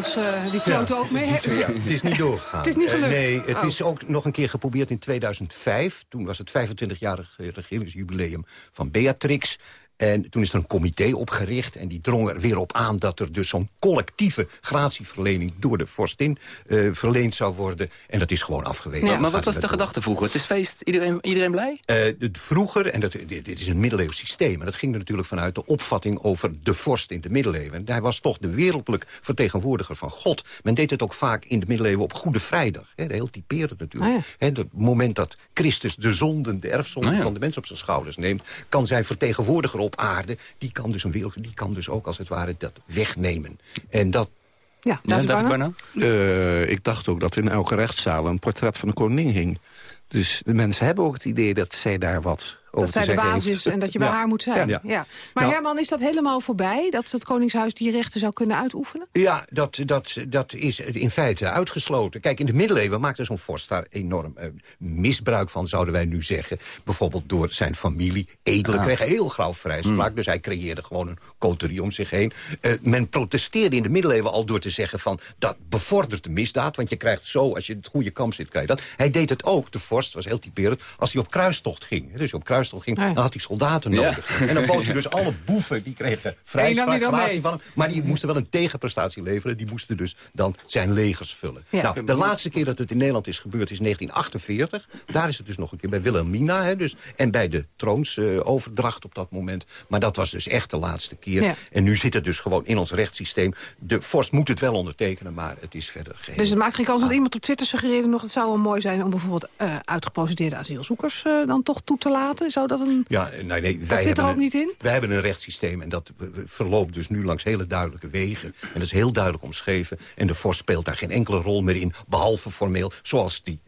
Speaker 14: Eh, die floten ook mee.
Speaker 29: Het is, ja, het is niet doorgegaan.
Speaker 14: Het is niet
Speaker 29: Eh,
Speaker 14: gelukt.
Speaker 29: nee, het
Speaker 14: Oh.
Speaker 29: is ook nog een keer geprobeerd in 2005. Toen was het 25-jarig regeringsjubileum van Beatrix. En toen is er een comité opgericht en die drong er weer op aan... dat er dus zo'n collectieve gratieverlening door de vorstin eh, verleend zou worden. En dat is gewoon afgewezen.
Speaker 21: maar
Speaker 29: Dat
Speaker 21: wat was de gedachte vroeger? Het is feest, iedereen, iedereen blij?
Speaker 29: Eh, het vroeger, en dat, dit, dit is een middeleeuws systeem... en dat ging er natuurlijk vanuit de opvatting over de vorst in de middeleeuwen. En hij was toch de wereldlijk vertegenwoordiger van God. Men deed het ook vaak in de middeleeuwen op Goede Vrijdag. Hè, heel typerend natuurlijk.
Speaker 14: Ah,
Speaker 29: Hè, het moment dat Christus de zonden, de erfzonden
Speaker 21: Ah, ja.
Speaker 29: van de mens op zijn schouders neemt... kan zijn vertegenwoordiger op aarde, die kan dus, een wereld, die kan dus ook als het ware dat wegnemen. En dat
Speaker 14: Ja,
Speaker 21: Ja?
Speaker 14: Barno?
Speaker 29: Eh, ik dacht ook dat in elke rechtszaal een portret van de koning hing. Dus de mensen hebben ook het idee dat zij daar wat over
Speaker 14: Dat zij de basis
Speaker 29: heeft.
Speaker 14: en dat je bij
Speaker 29: Ja.
Speaker 14: haar moet zijn. Ja.
Speaker 29: Ja.
Speaker 14: Maar
Speaker 29: Nou-
Speaker 14: Herman, is dat helemaal voorbij? Dat het Koningshuis die rechten zou kunnen uitoefenen?
Speaker 29: Ja, dat, dat, dat is in feite uitgesloten. Kijk, in de middeleeuwen maakte zo'n vorst daar enorm eh, misbruik van, zouden wij nu zeggen. Bijvoorbeeld door zijn familie. Edelen
Speaker 21: Ah.
Speaker 29: kregen heel grauw vrijspraak, dus hij creëerde gewoon een coterie om zich heen. Eh, men protesteerde in de middeleeuwen al door te zeggen van... dat bevordert de misdaad, want je krijgt zo, als je in het goede kamp zit, krijg je dat. Hij deed het ook, de vorst, was heel typerend, als hij op kruistocht ging. Dus op kruistocht ging, dan had hij soldaten
Speaker 21: Ja.
Speaker 29: nodig. En dan bood hij dus alle boeven, die kregen vrijspraak, van hem. Maar die moesten wel een tegenprestatie leveren. Die moesten dus dan zijn legers vullen.
Speaker 14: Ja.
Speaker 29: Nou, de laatste keer dat het in Nederland is gebeurd is 1948. Daar is het dus nog een keer bij Wilhelmina. Hè, dus, en bij de troonsoverdracht op dat moment. Maar dat was dus echt de laatste keer.
Speaker 14: Ja.
Speaker 29: En nu zit het dus gewoon in ons rechtssysteem. De vorst moet het wel ondertekenen, maar het is verder geen...
Speaker 14: Dus het maakt geen kans dat iemand op Twitter suggereerde nog... het zou wel mooi zijn om bijvoorbeeld eh uitgeprocedeerde asielzoekers eh, dan toch toe te laten. Zou dat een...
Speaker 29: Ja, nee, nee, wij
Speaker 14: zit er ook
Speaker 29: een-
Speaker 14: niet in?
Speaker 29: Wij hebben een rechtssysteem en dat verloopt dus nu langs hele duidelijke wegen. En dat is heel duidelijk omschreven. En de vorst speelt daar geen enkele rol meer in, behalve formeel, zoals die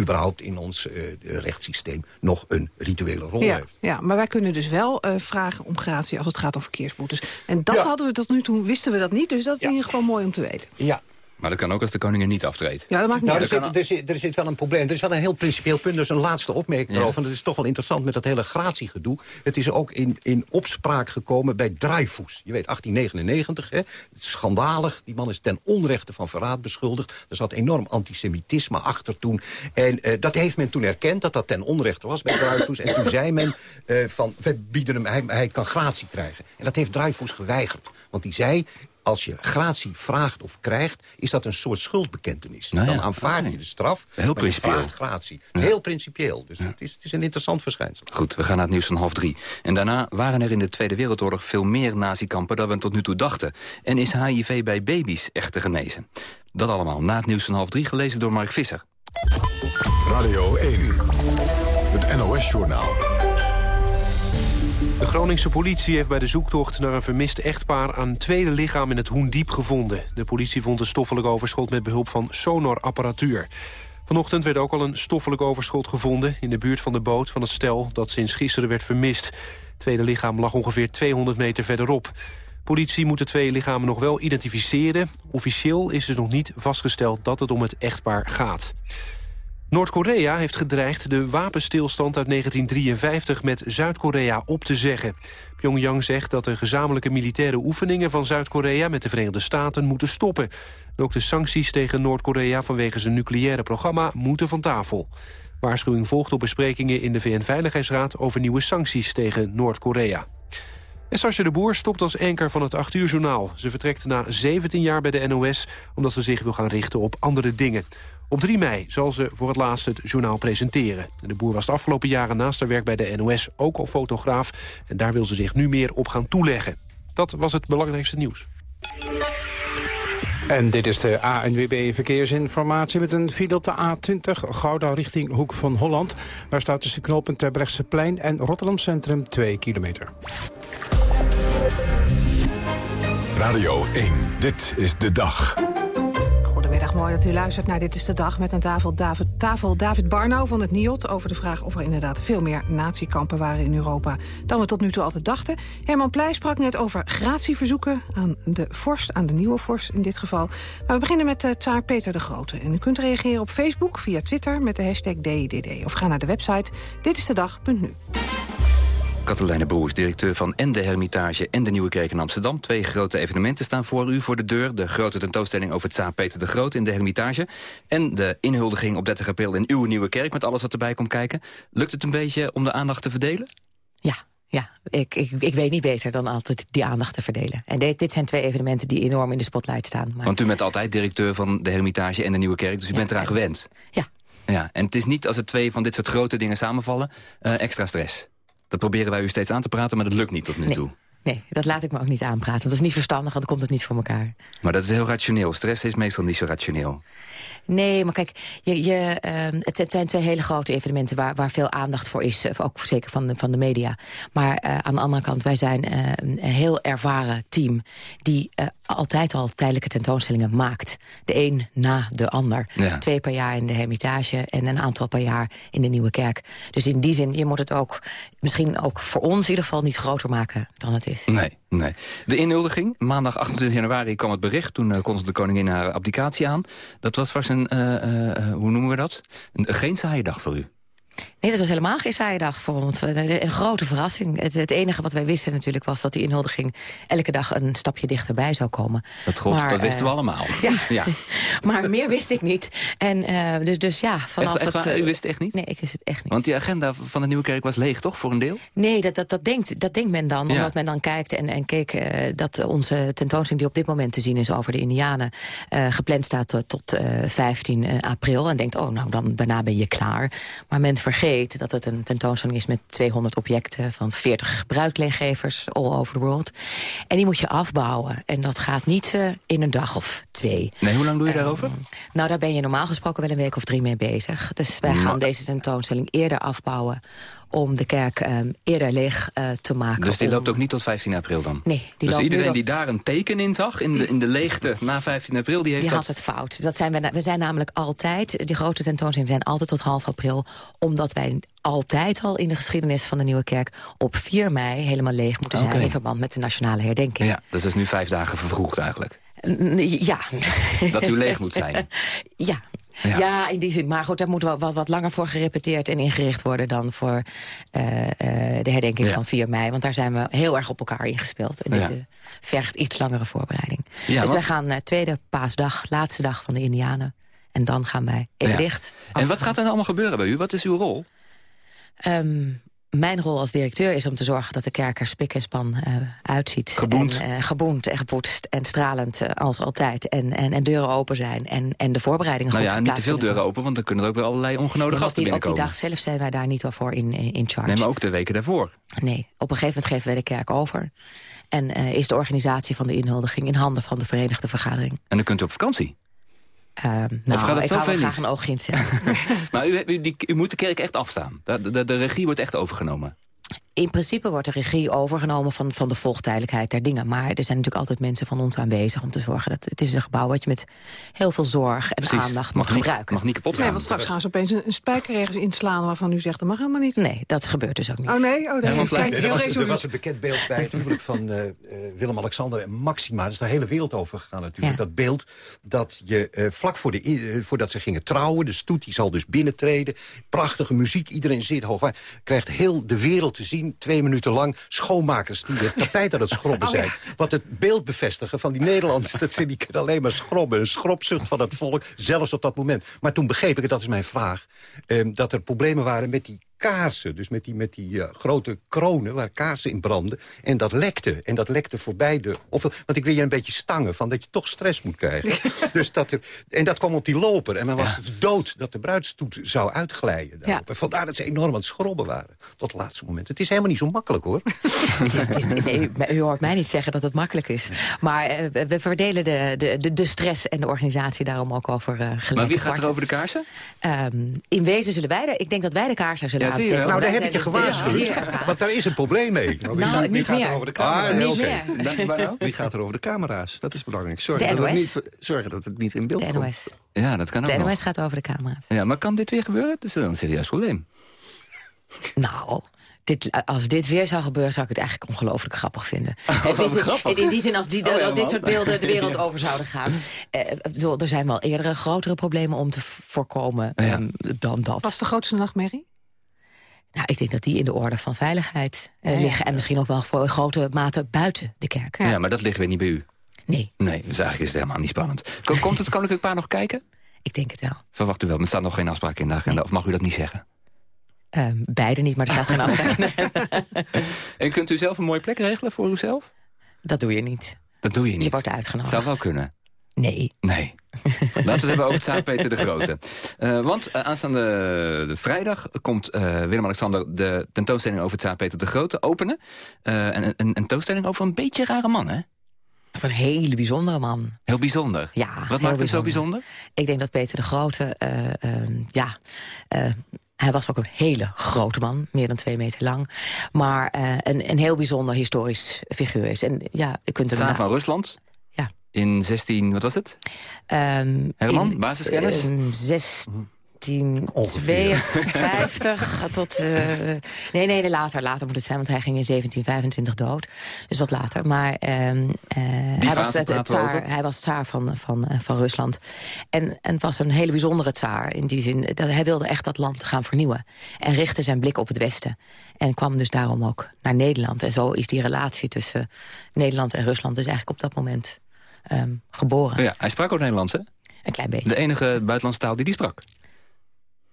Speaker 29: überhaupt in ons eh, rechtssysteem nog een rituele rol
Speaker 14: Ja,
Speaker 29: heeft.
Speaker 14: ja, maar wij kunnen dus wel eh, vragen om gratie als het gaat om verkeersboetes. En dat
Speaker 29: Ja.
Speaker 14: hadden we tot nu toe, wisten we dat niet. Dus dat is in ieder geval mooi om te weten.
Speaker 29: Ja,
Speaker 21: Maar dat kan ook als de koningin niet aftreedt.
Speaker 14: Ja, dat maakt niet
Speaker 29: Nou, er
Speaker 14: uit.
Speaker 29: zit, er, zit, er zit wel een probleem. Er is wel een heel principieel punt. Dus een laatste opmerking
Speaker 21: Ja.
Speaker 29: erover. En dat is toch wel interessant met dat hele gratiegedoe. Het is ook in, in opspraak gekomen bij Dreyfus. Je weet, 1899, hè? Schandalig. Die man is ten onrechte van verraad beschuldigd. Er zat enorm antisemitisme achter toen. En eh, dat heeft men toen erkend, dat dat ten onrechte was bij Dreyfus. En toen zei men eh, van, we bieden hem, hij, hij kan gratie krijgen. En dat heeft Dreyfus geweigerd. Want die zei, als je gratie vraagt of krijgt... is dat een soort schuldbekentenis.
Speaker 21: Nou ja.
Speaker 29: Dan aanvaard je de straf,
Speaker 21: Heel
Speaker 29: maar je
Speaker 21: principieel.
Speaker 29: vraagt gratie. Heel principieel. Dus het, is, het is een interessant verschijnsel.
Speaker 21: Goed, we gaan naar het nieuws van half drie. En daarna waren er in de Tweede Wereldoorlog veel meer nazikampen dan we tot nu toe dachten. En is HIV bij baby's echt te genezen? Dat allemaal na het nieuws van half drie, gelezen door Mark Visser.
Speaker 13: Radio 1, het NOS-journaal.
Speaker 2: De Groningse politie heeft bij de zoektocht naar een vermist echtpaar... een tweede lichaam in het Hoendiep gevonden. De politie vond een stoffelijk overschot met behulp van sonarapparatuur. Vanochtend werd ook al een stoffelijk overschot gevonden... in de buurt van de boot van het stel dat sinds gisteren werd vermist. Het tweede lichaam lag ongeveer 200 meter verderop. Politie moet de twee lichamen nog wel identificeren. Officieel is dus nog niet vastgesteld dat het om het echtpaar gaat. Noord-Korea heeft gedreigd de wapenstilstand uit 1953 met Zuid-Korea op te zeggen. Pyongyang zegt dat de gezamenlijke militaire oefeningen van Zuid-Korea met de Verenigde Staten moeten stoppen. En ook de sancties tegen Noord-Korea vanwege zijn nucleaire programma moeten van tafel. Waarschuwing volgt op besprekingen in de VN-veiligheidsraad over nieuwe sancties tegen Noord-Korea. En Sascha de Boer stopt als anker van het 8 uur journaal. Ze vertrekt na 17 jaar bij de NOS omdat ze zich wil gaan richten op andere dingen. Op 3 mei zal ze voor het laatst het journaal presenteren. De Boer was de afgelopen jaren naast haar werk bij de NOS ook al fotograaf. En daar wil ze zich nu meer op gaan toeleggen. Dat was het belangrijkste nieuws.
Speaker 30: En dit is de ANWB Verkeersinformatie met een file op de A20 Gouda richting Hoek van Holland. Daar staat tussen knooppunt Terbrechtseplein en Rotterdam Centrum 2 kilometer.
Speaker 13: Radio 1, dit is de dag.
Speaker 14: Mooi dat u luistert naar Dit is de Dag... met aan tafel David, tafel David Barnau van het NIOT... over de vraag of er inderdaad veel meer natiekampen waren in Europa... dan we tot nu toe altijd dachten. Herman Pleij sprak net over gratieverzoeken aan de vorst... aan de nieuwe vorst in dit geval. Maar we beginnen met uh, tsaar Peter de Grote. En u kunt reageren op Facebook, via Twitter met de hashtag DIDD... of ga naar de website ditistedag.nu.
Speaker 21: Katelijne Broers, directeur van en de Hermitage en de Nieuwe Kerk in Amsterdam. Twee grote evenementen staan voor u voor de deur. De grote tentoonstelling over het Tsaar Peter de Groot in de Hermitage. En de inhuldiging op 30 april in uw Nieuwe Kerk met alles wat erbij komt kijken. Lukt het een beetje om de aandacht te verdelen?
Speaker 22: Ja, ja. Ik, ik, ik weet niet beter dan altijd die aandacht te verdelen. En dit, dit zijn twee evenementen die enorm in de spotlight staan. Maar...
Speaker 21: Want u bent altijd directeur van de Hermitage en de Nieuwe Kerk, dus u
Speaker 22: Ja,
Speaker 21: bent eraan gewend.
Speaker 22: Ja.
Speaker 21: ja. En het is niet als er twee van dit soort grote dingen samenvallen, eh, extra stress. Dat proberen wij u steeds aan te praten, maar dat lukt niet tot nu
Speaker 22: Nee.
Speaker 21: toe.
Speaker 22: Nee, dat laat ik me ook niet aanpraten. Want dat is niet verstandig, want dan komt het niet voor elkaar.
Speaker 21: Maar dat is heel rationeel. Stress is meestal niet zo rationeel.
Speaker 22: Nee, maar kijk, je, je, ehm, het, zijn twee hele grote evenementen... waar, waar veel aandacht voor is, eh, ook zeker van de, van de media. Maar eh, aan de andere kant, wij zijn eh, een heel ervaren team... die eh, altijd al tijdelijke tentoonstellingen maakt. De een na de ander.
Speaker 21: Ja.
Speaker 22: Twee per jaar in de Hermitage en een aantal per jaar in de Nieuwe Kerk. Dus in die zin, je moet het ook misschien ook voor ons in ieder geval... niet groter maken dan het is.
Speaker 21: Nee, nee. De inhuldiging, maandag 28 januari kwam het bericht. Toen uh, kondigde de koningin haar abdicatie aan. Dat was vast een, uh, uh, hoe noemen we dat? Een, geen saaie dag voor u.
Speaker 22: Nee, dat was helemaal geen saaie dag voor ons. Een, een grote verrassing. Het, het, enige wat wij wisten natuurlijk was dat die inhuldiging... elke dag een stapje dichterbij zou komen.
Speaker 21: Dat, dat wisten we allemaal.
Speaker 22: Ja,
Speaker 21: ja.
Speaker 22: maar meer wist ik niet. En uh, dus, dus ja, vanaf
Speaker 21: echt, echt
Speaker 22: het...
Speaker 21: u wist het echt niet?
Speaker 22: Nee, ik wist het echt niet.
Speaker 21: Want die agenda van de Nieuwe Kerk was leeg, toch, voor een deel?
Speaker 22: Nee, dat, dat, dat, denkt, dat denkt men dan.
Speaker 21: Ja.
Speaker 22: Omdat men dan kijkt en, en keek dat onze tentoonstelling... die op dit moment te zien is over de Indianen... Gepland staat tot, tot 15 april. En denkt, oh, nou, dan, daarna ben je klaar. Maar men vergeet dat het een tentoonstelling is met 200 objecten... van 40 bruikleengevers all over the world. En die moet je afbouwen. En dat gaat niet uh, in een dag of twee.
Speaker 21: Nee, hoe lang doe je daarover?
Speaker 22: Uh, nou, daar ben je normaal gesproken wel een week of drie mee bezig. Dus wij gaan deze tentoonstelling eerder afbouwen om de kerk um, eerder leeg uh, te maken.
Speaker 21: Dus die
Speaker 22: om...
Speaker 21: loopt ook niet tot 15 april dan?
Speaker 22: Nee. Die
Speaker 21: dus iedereen
Speaker 22: tot...
Speaker 21: die daar een teken in zag, in de, in de leegte na 15 april... die heeft
Speaker 22: die
Speaker 21: dat...
Speaker 22: had het fout. Dat zijn we, we zijn namelijk altijd, die grote tentoonstellingen zijn altijd tot half april... omdat wij altijd al in de geschiedenis van de Nieuwe Kerk... op 4 mei helemaal leeg moeten zijn
Speaker 21: okay.
Speaker 22: in verband met de nationale herdenking.
Speaker 21: Ja, dat is dus nu vijf dagen vervroegd eigenlijk.
Speaker 22: Ja.
Speaker 21: Dat u leeg moet zijn.
Speaker 22: Ja, ja. ja. in die zin. Maar goed, daar moet wel wat, wat langer voor gerepeteerd en ingericht worden... dan voor uh, uh, de herdenking ja. van 4 mei. Want daar zijn we heel erg op elkaar ingespeeld. En dit ja. uh, vergt iets langere voorbereiding. dus want... wij gaan tweede paasdag, laatste dag van de Indianen. En dan gaan wij even dicht.
Speaker 21: En wat gaat er nou allemaal gebeuren bij u? Wat is uw rol?
Speaker 22: Um, mijn rol als directeur is om te zorgen dat de kerk er spik en span eh, uitziet.
Speaker 21: Geboend.
Speaker 22: En, eh, geboend en gepoetst en stralend eh, als altijd. En, en, en deuren open zijn en, en de voorbereidingen
Speaker 21: Nou
Speaker 22: goed
Speaker 21: ja, niet te veel deuren open, want dan kunnen er ook wel allerlei ongenodigde
Speaker 22: Ja,
Speaker 21: gasten
Speaker 22: die, ook die
Speaker 21: binnenkomen.
Speaker 22: dag zelf zijn wij daar niet wel voor in, in charge.
Speaker 21: Nee, maar ook de weken daarvoor.
Speaker 22: Nee, op een gegeven moment geven wij de kerk over. En is de organisatie van de inhuldiging in handen van de Verenigde Vergadering.
Speaker 21: En dan kunt u op vakantie. Gaat
Speaker 22: nou,
Speaker 21: het
Speaker 22: ik hou graag een oogje in.
Speaker 21: Maar u, u, die, u moet de kerk echt afstaan. De, de, de regie wordt echt overgenomen.
Speaker 22: In principe wordt de regie overgenomen van, van de volgtijdelijkheid der dingen. Maar er zijn natuurlijk altijd mensen van ons aanwezig om te zorgen dat het is een gebouw wat je met heel veel zorg en
Speaker 21: Precies.
Speaker 22: aandacht
Speaker 21: Mag
Speaker 22: moet
Speaker 21: niet-
Speaker 22: gebruiken.
Speaker 21: mag niet kapot
Speaker 14: Nee, want straks gaan ze opeens een, een spijker ergens inslaan waarvan u zegt dat mag helemaal niet.
Speaker 22: Nee, dat gebeurt dus ook niet.
Speaker 14: Oh nee, oh, dat
Speaker 29: Ja,
Speaker 14: klinkt
Speaker 29: er,
Speaker 14: heel
Speaker 29: was, er was een bekend beeld bij het huwelijk van eh, eh, Willem-Alexander en Maxima. Dat is de hele wereld over gegaan natuurlijk. Dat beeld dat je eh, vlak voor de, voordat ze gingen trouwen... de stoet die zal dus binnentreden. Prachtige muziek, iedereen zit hoog. waar, Krijgt heel de wereld te zien, twee minuten lang... schoonmakers die het tapijt aan het schrobben
Speaker 14: Oh,
Speaker 29: zijn. Wat het beeld bevestigen van die Nederlanders... dat ze die kunnen alleen maar schrobben. Een schrobzucht van het volk, zelfs op dat moment. Maar toen begreep ik, en dat is mijn vraag... eh, dat er problemen waren met die kaarsen. Dus met die, met die eh, grote kronen waar kaarsen in branden. En dat lekte. En dat lekte voorbij de... Of, want ik wil je een beetje stangen van dat je toch stress moet krijgen. dus dat er, en dat kwam op die loper. En men was het dood dat de bruidstoet zou uitglijden. daarop. En vandaar dat ze enorm aan het schrobben waren. Tot het laatste moment. Het is helemaal niet zo makkelijk hoor.
Speaker 22: Het is, het is, nee, u- hoort mij niet zeggen dat het makkelijk is. Maar eh, we- verdelen de, de, de, de stress en de organisatie daarom ook over eh gelijke
Speaker 21: Maar wie gaat er over de kaarsen?
Speaker 22: Ehm, in wezen zullen wij, de, ik denk dat wij de kaarsen zullen
Speaker 21: Ja, zie je
Speaker 22: aansteken.
Speaker 21: wel.
Speaker 29: nou, daar heb ik je gewaarschuwd. Want daar is een probleem mee.
Speaker 23: Nou, wie
Speaker 22: Nou,
Speaker 23: gaat,
Speaker 22: niet
Speaker 23: wie gaat
Speaker 22: meer.
Speaker 23: er over de
Speaker 29: Ah,
Speaker 23: camera's?
Speaker 21: nou?
Speaker 23: Wie gaat er over de camera's? Dat is belangrijk. Zorg dat, het niet, zorgen dat het niet in beeld
Speaker 22: De
Speaker 23: komt.
Speaker 21: Ja, dat kan ook
Speaker 22: De
Speaker 21: nog.
Speaker 22: NOS gaat over de camera's.
Speaker 21: Ja, maar kan dit weer gebeuren? Dat is wel een serieus probleem.
Speaker 22: Nou, dit, als dit weer zou gebeuren, zou ik het eigenlijk ongelooflijk grappig vinden. Het
Speaker 21: wat
Speaker 22: is in,
Speaker 21: grappig.
Speaker 22: in die zin, als die,
Speaker 21: Oh, ja,
Speaker 22: dit soort beelden de wereld over zouden gaan. Eh, er zijn wel eerdere grotere problemen om te voorkomen ehm, dan dat.
Speaker 14: Wat is de grootste nachtmerrie?
Speaker 22: Nou, ik denk dat die in de orde van veiligheid eh,
Speaker 14: Ja, ja.
Speaker 22: liggen. En misschien ook wel voor een grote mate buiten de kerk.
Speaker 21: Ja. maar dat ligt weer niet bij u.
Speaker 22: Nee.
Speaker 21: Nee, dus eigenlijk is het helemaal niet spannend. Ko- Komt het Koninklijk Paar nog kijken?
Speaker 22: Ik denk het wel.
Speaker 21: Verwacht u wel, maar er staat nog geen afspraak in de agenda. Of mag u dat niet zeggen?
Speaker 22: Ehm, beide niet, maar er staat geen afspraak in de agenda.
Speaker 21: En kunt u zelf een mooie plek regelen voor uzelf?
Speaker 22: Dat doe je niet.
Speaker 21: Dat doe je niet.
Speaker 22: Je wordt uitgenodigd.
Speaker 21: zou wel kunnen.
Speaker 22: Nee.
Speaker 21: Nee. Laten we het hebben over zaad Peter de Grote. Eh, want eh, aanstaande de vrijdag komt eh, Willem-Alexander de tentoonstelling over zaad Peter de Grote openen. Eh, en een, een, tentoonstelling over een beetje rare man, hè?
Speaker 22: Van een hele bijzondere man.
Speaker 21: Heel bijzonder.
Speaker 22: Ja,
Speaker 21: Wat maakt hem zo bijzonder?
Speaker 22: Ik denk dat Peter de Grote, eh, ehm, ja, eh, hij was ook een hele grote man, meer dan twee meter lang. Maar eh, een, een heel bijzonder historisch figuur is. En ja, je kunt na-
Speaker 21: van Rusland. In 16, wat was het?
Speaker 22: Ehm,
Speaker 21: Herman,
Speaker 22: in,
Speaker 21: basiskennis?
Speaker 22: ehm, 1652 tot... eh, nee, nee, later, later moet het zijn, want hij ging in 1725 dood. Dus wat later. Maar ehm, eh, hij, was het, tsaar, hij was tsaar van, van, eh, van Rusland. En, en het was een hele bijzondere tsaar. In die zin, dat hij wilde echt dat land gaan vernieuwen. En richtte zijn blik op het Westen. En kwam dus daarom ook naar Nederland. En zo is die relatie tussen Nederland en Rusland dus eigenlijk op dat moment ehm, geboren.
Speaker 21: Ja, hij sprak ook Nederlands, hè?
Speaker 22: Een klein beetje.
Speaker 21: De enige buitenlandse taal die hij sprak.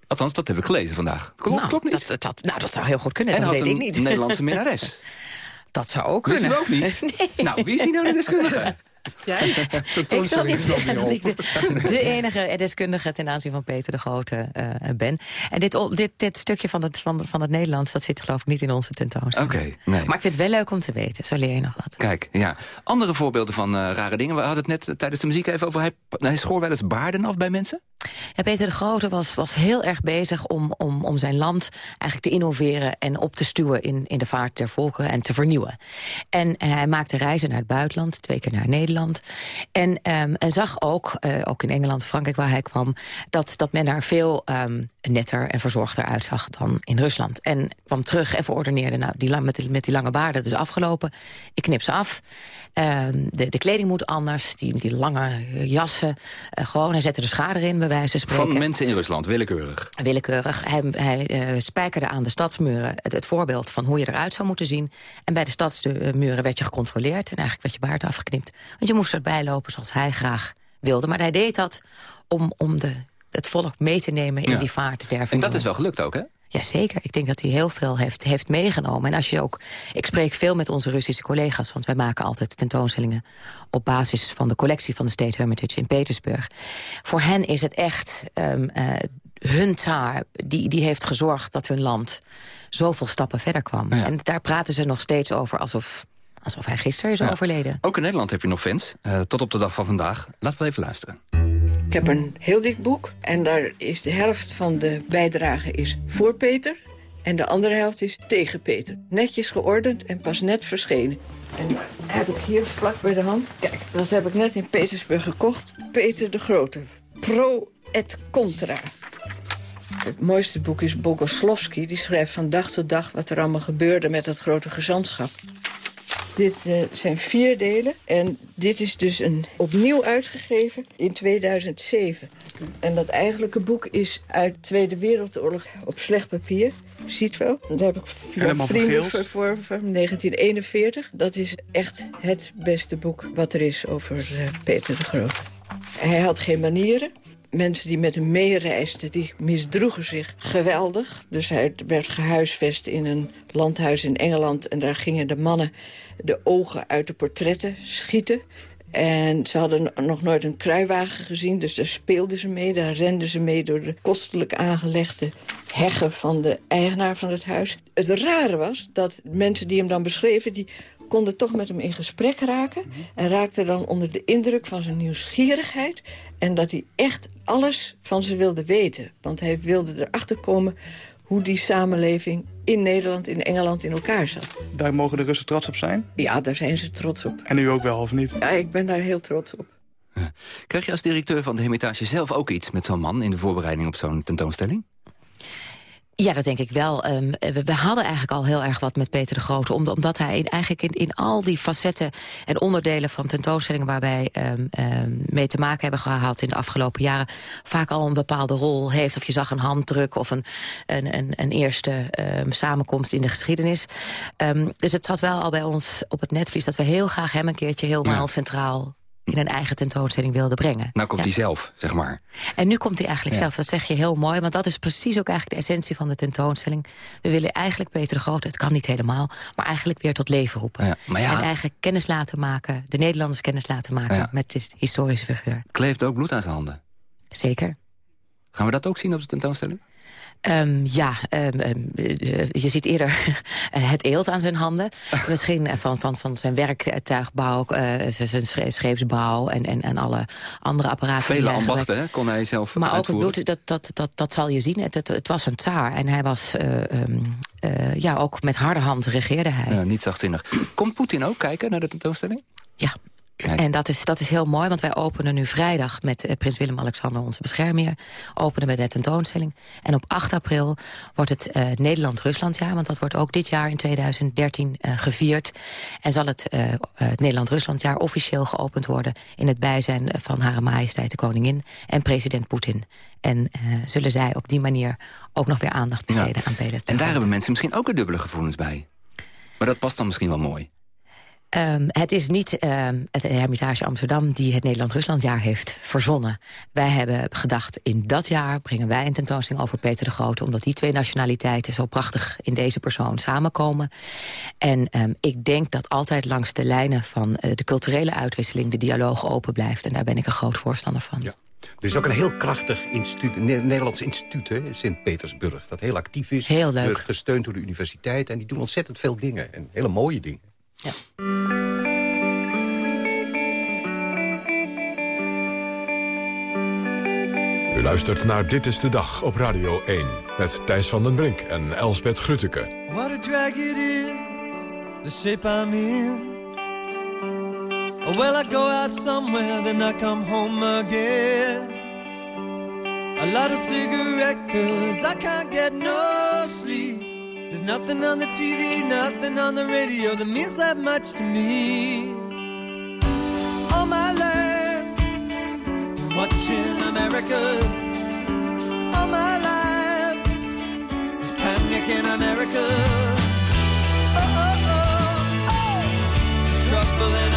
Speaker 21: Althans, dat heb ik gelezen vandaag. Klopt,
Speaker 22: nou,
Speaker 21: klopt niet.
Speaker 22: Dat, dat, nou, dat zou heel goed kunnen,
Speaker 21: en
Speaker 22: dat weet ik
Speaker 21: een
Speaker 22: niet.
Speaker 21: Nederlandse minnares.
Speaker 22: Dat zou ook
Speaker 21: Wist u
Speaker 22: kunnen.
Speaker 21: ook niet?
Speaker 22: Nee.
Speaker 21: Nou, wie is hier nou de deskundige?
Speaker 22: Jij? ik zal niet zeggen dat ik de, de enige deskundige ten aanzien van Peter de Grote eh, ben. En dit, dit, dit stukje van het, van, van het Nederlands, dat zit geloof ik niet in onze tentoonstelling.
Speaker 21: Oké, nee.
Speaker 22: Maar ik vind het wel leuk om te weten, zo leer je nog wat.
Speaker 21: Kijk, ja. Andere voorbeelden van eh, rare dingen. We hadden het net tijdens de muziek even over... Hij, hij schoor wel eens baarden af bij mensen?
Speaker 22: Ja, Peter de Grote was, was heel erg bezig om, om, om zijn land eigenlijk te innoveren... en op te stuwen in, in de vaart der volkeren en te vernieuwen. En eh, hij maakte reizen naar het buitenland, twee keer naar Nederland. En, ehm, en zag ook, eh, ook in Engeland, Frankrijk waar hij kwam... dat, dat men daar veel ehm, netter en verzorgder uitzag dan in Rusland. En kwam terug en verordeneerde, nou, die, met, die, met die lange baarden, dat is afgelopen. Ik knip ze af. Ehm, de, de kleding moet anders, die, die lange jassen. eh, gewoon, hij zette de schade in, bij wijze van spreken.
Speaker 21: Van mensen in Rusland, willekeurig.
Speaker 22: Willekeurig. Hij, hij eh, spijkerde aan de stadsmuren het, het voorbeeld van hoe je eruit zou moeten zien. En bij de stadsmuren werd je gecontroleerd en eigenlijk werd je baard afgeknipt. Want je moest erbij lopen zoals hij graag wilde. Maar hij deed dat om, om de, het volk mee te nemen in
Speaker 21: Ja.
Speaker 22: die vaart der
Speaker 21: En dat is wel gelukt ook, hè?
Speaker 22: Jazeker, ik denk dat hij heel veel heeft, heeft meegenomen. En als je ook, ik spreek veel met onze Russische collega's... want wij maken altijd tentoonstellingen op basis van de collectie van de State Hermitage in Petersburg. Voor hen is het echt um, uh, hun taar die, die heeft gezorgd dat hun land zoveel stappen verder kwam. Ja. En daar praten ze nog steeds over alsof, alsof hij gisteren is ja. overleden.
Speaker 21: Ook in Nederland heb je nog fans, uh, tot op de dag van vandaag. Laten we even luisteren.
Speaker 31: Ik heb een heel dik boek en daar is de helft van de bijdrage is voor Peter... en de andere helft is tegen Peter. Netjes geordend en pas net verschenen. En heb ik hier vlak bij de hand. Kijk, dat heb ik net in Petersburg gekocht. Peter de Grote. Pro et contra. Het mooiste boek is Bogoslovsky. Die schrijft van dag tot dag wat er allemaal gebeurde met dat grote gezantschap. Dit uh, zijn vier delen en dit is dus een, opnieuw uitgegeven in 2007. En dat eigenlijke boek is uit de Tweede Wereldoorlog op slecht papier. Ziet wel, dat heb ik vrienden voor, van 1941. Dat is echt het beste boek wat er is over uh, Peter de Groot. Hij had geen manieren mensen die met hem meereisden, die misdroegen zich geweldig. Dus hij werd gehuisvest in een landhuis in Engeland... en daar gingen de mannen de ogen uit de portretten schieten. En ze hadden nog nooit een kruiwagen gezien, dus daar speelden ze mee. Daar renden ze mee door de kostelijk aangelegde heggen van de eigenaar van het huis. Het rare was dat mensen die hem dan beschreven... die konden toch met hem in gesprek raken... en raakten dan onder de indruk van zijn nieuwsgierigheid... en dat hij echt alles van ze wilde weten. Want hij wilde erachter komen hoe die samenleving in Nederland, in Engeland in elkaar zat.
Speaker 32: Daar mogen de Russen trots op zijn?
Speaker 31: Ja, daar zijn ze trots op.
Speaker 32: En u ook wel, of niet?
Speaker 31: Ja, ik ben daar heel trots op.
Speaker 21: Krijg je als directeur van de Hermitage zelf ook iets met zo'n man... in de voorbereiding op zo'n tentoonstelling?
Speaker 22: Ja, dat denk ik wel. Um, we, we, hadden eigenlijk al heel erg wat met Peter de Grote. Omdat, hij in, eigenlijk in, in al die facetten en onderdelen van tentoonstellingen... waar wij um, um, mee te maken hebben gehad in de afgelopen jaren... vaak al een bepaalde rol heeft. Of je zag een handdruk of een, een, een, een eerste samenkomst in de geschiedenis. dus het zat wel al bij ons op het netvlies... dat we heel graag hem een keertje helemaal ja. centraal in een eigen tentoonstelling wilde brengen.
Speaker 21: Nou komt ja. hij zelf, zeg maar.
Speaker 22: En nu komt hij eigenlijk ja. zelf. Dat zeg je heel mooi, want dat is precies ook eigenlijk de essentie van de tentoonstelling. We willen eigenlijk Peter de Grote, het kan niet helemaal... maar eigenlijk weer tot leven roepen.
Speaker 21: Ja, maar
Speaker 22: en eigenlijk kennis laten maken, de Nederlanders kennis laten maken... met dit historische figuur.
Speaker 21: Kleeft ook bloed aan zijn handen?
Speaker 22: Zeker.
Speaker 21: Gaan we dat ook zien op de tentoonstelling?
Speaker 22: Um, ja, um, um, je ziet eerder het eelt aan zijn handen. Misschien van, van, van zijn werktuigbouw, uh, zijn scheepsbouw en, en, en alle andere apparaten.
Speaker 21: Vele ambachten hè, kon hij zelf
Speaker 22: Maar
Speaker 21: uitvoeren.
Speaker 22: ook het bloed, dat, dat, dat, dat zal je zien. Het, het, het was een tsaar en hij was, uh, uh, ja, ook met harde hand regeerde hij.
Speaker 21: Ja, niet zachtzinnig. Komt Poetin ook kijken naar de tentoonstelling?
Speaker 22: Ja. Kijk. En dat is, dat is heel mooi, want wij openen nu vrijdag... met uh, prins Willem-Alexander, onze beschermheer. Openen we de tentoonstelling. En op 8 april wordt het uh, Nederland-Ruslandjaar... want dat wordt ook dit jaar in 2013 uh, gevierd. En zal het, het Nederland-Ruslandjaar officieel geopend worden... in het bijzijn van Hare Majesteit de Koningin en president Poetin. En zullen zij op die manier ook nog weer aandacht besteden aan Peter.
Speaker 21: En daar hebben mensen misschien ook een dubbele gevoelens bij. Maar dat past dan misschien wel mooi.
Speaker 22: Um, het is niet um, het Hermitage Amsterdam die het Nederland-Ruslandjaar heeft verzonnen. Wij hebben gedacht, in dat jaar brengen wij een tentoonstelling over Peter de Grote... omdat die twee nationaliteiten zo prachtig in deze persoon samenkomen. En um, ik denk dat altijd langs de lijnen van uh, de culturele uitwisseling... de dialoog open blijft. En daar ben ik een groot voorstander van.
Speaker 29: Ja. Er is ook een heel krachtig instituut, Nederlands instituut in Sint-Petersburg... dat heel actief is,
Speaker 22: heel leuk.
Speaker 29: gesteund door de universiteit. En die doen ontzettend veel dingen, en hele mooie dingen.
Speaker 22: Ja.
Speaker 13: U luistert naar Dit is de Dag op Radio 1. Met Thijs van den Brink en Elsbeth Grutteke.
Speaker 27: What a drag it is, the shape I'm in. Oh, well, I go out somewhere, then I come home again. A lot of cigarette, cause I can't get no sleep. There's nothing on the TV, nothing on the radio that means that much to me. All my life, watching America. All my life, there's panic in America. Oh, oh, oh, oh, there's trouble in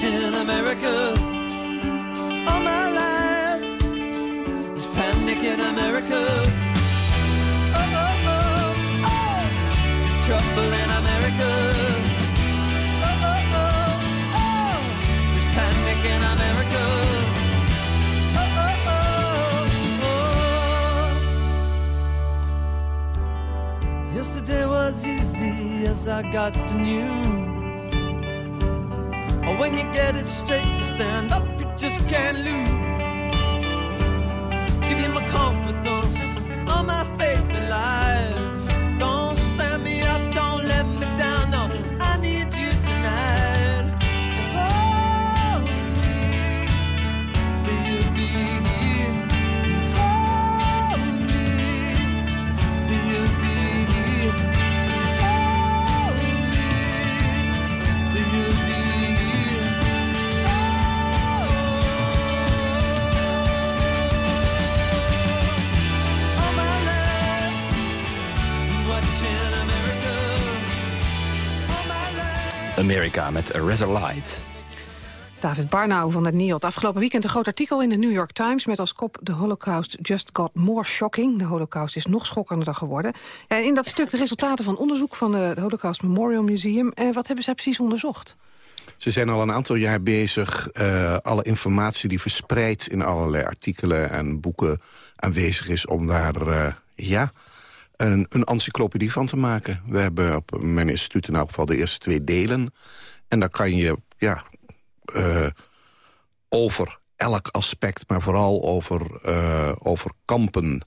Speaker 27: Watching America. All my life, there's panic in America. Oh, oh, oh, oh, there's trouble in America. Oh, oh, oh, oh, there's panic in America. Oh, oh, oh, oh. Yesterday was easy as I got the news. When you get it straight, you stand up, you just can't lose. Give you my confidence, life.
Speaker 2: Amerika met A Razor Light.
Speaker 14: David Barnau van het NIOD. Afgelopen weekend een groot artikel in de New York Times... met als kop The Holocaust just got more shocking. De holocaust is nog schokkender geworden. En in dat stuk de resultaten van onderzoek van de, de Holocaust Memorial Museum. Eh, wat hebben zij precies onderzocht?
Speaker 23: Ze zijn al een aantal jaar bezig eh, alle informatie die verspreid in allerlei artikelen en boeken aanwezig is... om daar eh, ja, een, een encyclopedie van te maken. We hebben op mijn instituut in elk geval de eerste twee delen. En dan kan je ja, eh, over elk aspect, maar vooral over, eh, over kampen...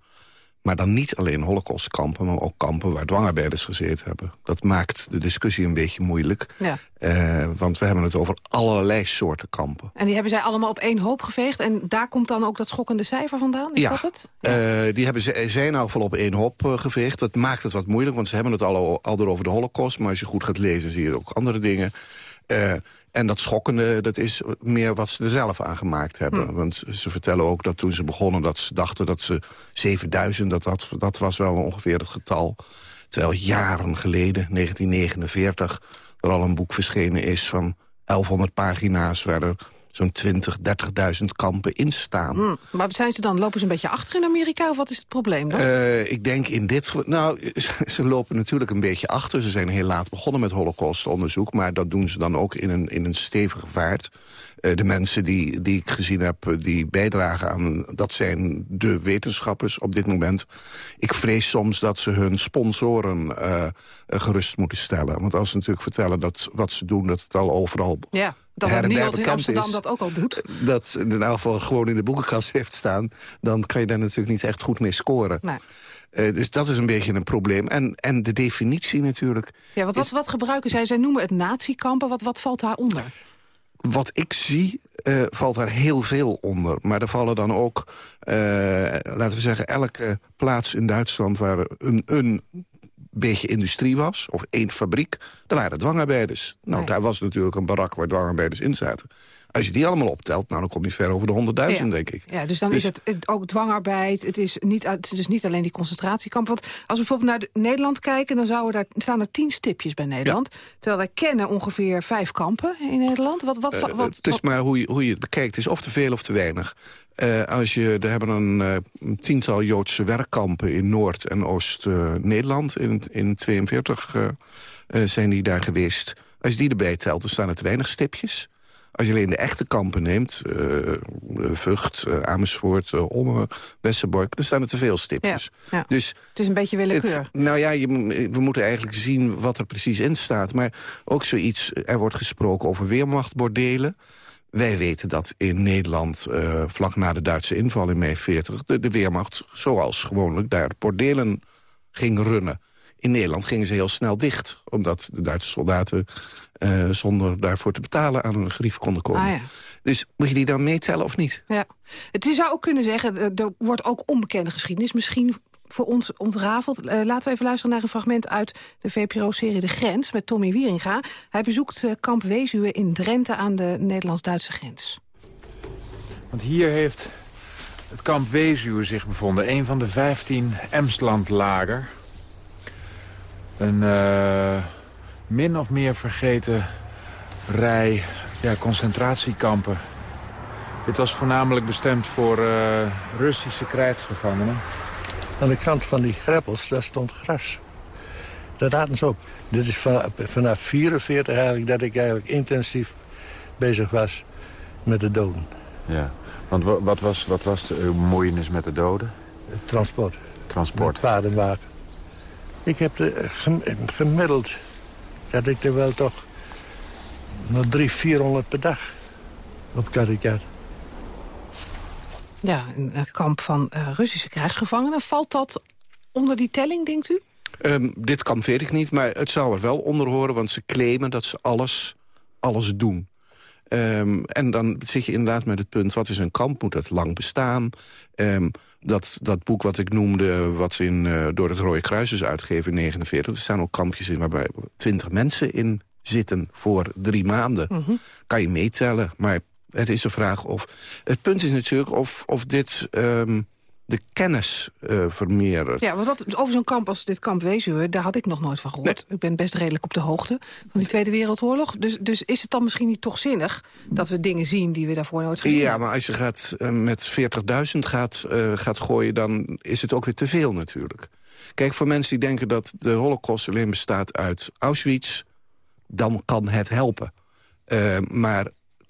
Speaker 23: Maar dan niet alleen holocaustkampen, maar ook kampen waar dwangarbeiders gezeten hebben. Dat maakt de discussie een beetje moeilijk.
Speaker 14: Ja.
Speaker 23: Eh, want we hebben het over allerlei soorten kampen.
Speaker 14: En die hebben zij allemaal op één hoop geveegd. En daar komt dan ook dat schokkende cijfer vandaan? Is
Speaker 23: ja,
Speaker 14: dat het?
Speaker 23: eh, die hebben in elk geval op één hoop eh, geveegd. Dat maakt het wat moeilijk, want ze hebben het al, al over de holocaust. Maar als je goed gaat lezen, zie je ook andere dingen. En dat schokkende, dat is meer wat ze er zelf aan gemaakt hebben.
Speaker 14: Hm.
Speaker 23: Want ze vertellen ook dat toen ze begonnen... dat ze dachten dat ze 7000, dat, dat, dat was wel ongeveer het getal. Terwijl jaren geleden, 1949... er al een boek verschenen is van 1100 pagina's... waar er zo'n 20, 30.000 kampen in staan.
Speaker 14: Hm. Maar zijn ze dan, lopen ze een beetje achter in Amerika of wat is het probleem dan?
Speaker 23: Eh, ik denk in dit geval... Nou, ze lopen natuurlijk een beetje achter. Ze zijn heel laat begonnen met holocaustonderzoek... maar dat doen ze dan ook in een, in een stevige vaart. Eh, de mensen die, die ik gezien heb, eh, die bijdragen aan... dat zijn de wetenschappers op dit moment. Ik vrees soms dat ze hun sponsoren gerust moeten stellen. Want als ze natuurlijk vertellen dat wat ze doen... dat het al overal
Speaker 14: ja, dat
Speaker 23: her
Speaker 14: NIOD in Amsterdam
Speaker 23: is
Speaker 14: dat ook al doet.
Speaker 23: dat in elk geval gewoon in de boekenkast heeft staan... dan kan je daar natuurlijk niet echt goed mee scoren.
Speaker 14: Nee.
Speaker 23: Eh, dus dat is een beetje een probleem. En, en de definitie natuurlijk.
Speaker 14: Ja, wat, wat, wat gebruiken zij? Zij noemen het natiekampen. Wat, wat valt daaronder?
Speaker 23: Wat ik zie, eh, valt daar heel veel onder. Maar er vallen dan ook, eh, laten we zeggen... elke plaats in Duitsland waar een, een beetje industrie was... of één fabriek, daar waren dwangarbeiders. Nou, daar was natuurlijk een barak waar dwangarbeiders in zaten. Als je die allemaal optelt, nou, dan kom je ver over de 100.000,
Speaker 14: Ja.
Speaker 23: denk ik.
Speaker 14: Ja, dus dan
Speaker 23: Dus-
Speaker 14: is het, ook dwangarbeid. Het is, niet, het is dus niet alleen die concentratiekampen. Want als we bijvoorbeeld naar de- Nederland kijken... dan zouden daar, staan er tien stipjes bij Nederland. Terwijl wij kennen ongeveer vijf kampen in Nederland. Wat, wat,
Speaker 23: Eh,
Speaker 14: wat,
Speaker 23: het is maar hoe je, hoe je het bekijkt. Het is of te veel of te weinig. Eh, als je, er hebben een, eh, een tiental Joodse werkkampen in Noord- en Oost-Nederland. in, in 42 eh, eh, zijn die daar geweest. Als je die erbij telt, dan staan het weinig stipjes. Als je alleen de echte kampen neemt, eh, Vught, eh, Amersfoort, uh, Omme, Westerbork... dan staan er te veel stipjes.
Speaker 14: Ja, ja.
Speaker 23: Dus
Speaker 14: het is een beetje willekeur.
Speaker 23: nou ja, je, we moeten eigenlijk zien wat er precies in staat. Maar ook zoiets, er wordt gesproken over weermachtbordelen. Wij weten dat in Nederland, vlak na de Duitse inval in mei 40... de, de Weermacht, zoals gewoonlijk, daar bordelen ging runnen. In Nederland gingen ze heel snel dicht. Omdat de Duitse soldaten eh, zonder daarvoor te betalen aan een grief konden komen.
Speaker 14: Ah, ja.
Speaker 23: Dus moet je die dan meetellen of niet?
Speaker 14: Ja. Het zou ook kunnen zeggen, eh, er wordt ook onbekende geschiedenis misschien voor ons ontrafeld. Eh, laten we even luisteren naar een fragment uit de VPRO-serie De Grens... met Tommy Wieringa. Hij bezoekt kamp Wezuwe in Drenthe aan de Nederlands-Duitse grens.
Speaker 33: Want hier heeft het kamp Wezuwe zich bevonden. Een van de 15 Emslandlager. Een eh, min of meer vergeten rij ja, concentratiekampen. Dit was voornamelijk bestemd voor eh, Russische krijgsgevangenen.
Speaker 34: Aan de kant van die greppels, daar stond gras. Dat hadden ze op. Dit is vanaf, vanaf 44 eigenlijk dat ik eigenlijk intensief bezig was met de doden.
Speaker 33: Ja, want wa- wat was, wat was de uw bemoeienis met de doden?
Speaker 34: Het transport.
Speaker 33: Transport.
Speaker 34: Met en wagen. Ik heb de, gem- gemiddeld dat ik er wel toch nog 300, 400 per dag op karikat.
Speaker 14: Ja, een eh, kamp van eh, Russische krijgsgevangenen. Valt dat onder die telling, denkt u?
Speaker 23: Ehm, dit kan weet ik niet, maar het zou er wel onder horen... want ze claimen dat ze alles, alles doen. Ehm, en dan zit je inderdaad met het punt, wat is een kamp? Moet dat lang bestaan? Ehm, dat, dat boek wat ik noemde, wat in, eh, door het Rode Kruis is uitgegeven in 49... er staan ook kampjes in waarbij twintig mensen in zitten voor drie maanden.
Speaker 14: Mhm.
Speaker 23: Kan je meetellen, maar het is de vraag of... Het punt is natuurlijk of, of dit ehm, de kennis vermeerdert.
Speaker 14: Ja, want dat, over zo'n kamp als dit kamp Wezuwe, daar had ik nog nooit van gehoord. Ik ben best redelijk op de hoogte van die Tweede Wereldoorlog. Dus, dus is het dan misschien niet toch zinnig dat we dingen zien die we daarvoor nooit gezien
Speaker 23: Ja, maar als je gaat, eh, met 40.000 gaat, eh, gaat gooien... dan is het ook weer te veel natuurlijk. Kijk, voor mensen die denken dat de holocaust alleen bestaat uit Auschwitz... dan kan het helpen. Eh, maar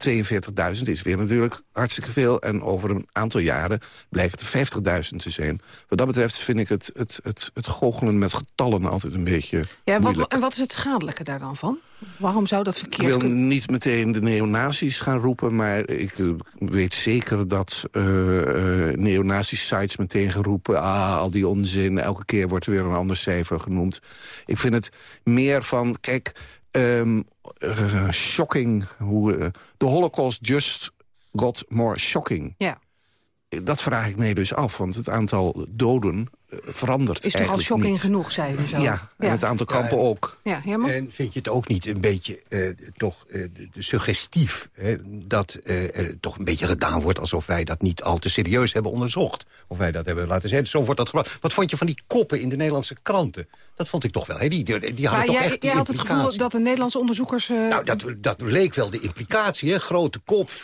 Speaker 23: 42.000 is weer natuurlijk hartstikke veel. En over een aantal jaren blijkt het 50.000 te zijn. Wat dat betreft vind ik het, het, het, het goochelen met getallen altijd een beetje
Speaker 14: Ja, wat, en wat is het schadelijke daar dan van? Waarom zou dat
Speaker 23: Ik
Speaker 14: verkeerd
Speaker 23: wil
Speaker 14: kunnen?
Speaker 23: niet meteen de neonazis gaan roepen... maar ik eh, weet zeker dat eh eh neonazi-sites meteen gaan roepen... ah, al die onzin, elke keer wordt er weer een ander cijfer genoemd. Ik vind het meer van, kijk, ehm, eh, shocking... hoe eh, de holocaust just got more shocking.
Speaker 14: Ja.
Speaker 23: Dat vraag ik mij dus af, want het aantal doden eh, verandert
Speaker 14: Is toch al shocking
Speaker 23: niet.
Speaker 14: genoeg, zei je zo?
Speaker 23: Ja, en het aantal kampen
Speaker 29: Ja,
Speaker 23: ook.
Speaker 14: Ja?
Speaker 29: En vind je het ook niet een beetje eh, toch eh, suggestief... Hè, dat eh, er toch een beetje gedaan wordt alsof wij dat niet al te serieus hebben onderzocht? Of wij dat hebben laten zijn. Zo wordt dat gebracht. Wat vond je van die koppen in de Nederlandse kranten? Dat vond ik toch wel. Hè? Die, die, die hadden
Speaker 14: maar
Speaker 29: toch
Speaker 14: jij,
Speaker 29: echt
Speaker 14: jij had het gevoel
Speaker 29: implicatie.
Speaker 14: dat de Nederlandse onderzoekers... eh,
Speaker 29: Nou, dat, dat leek wel de implicatie, hè? Grote kop, 40.000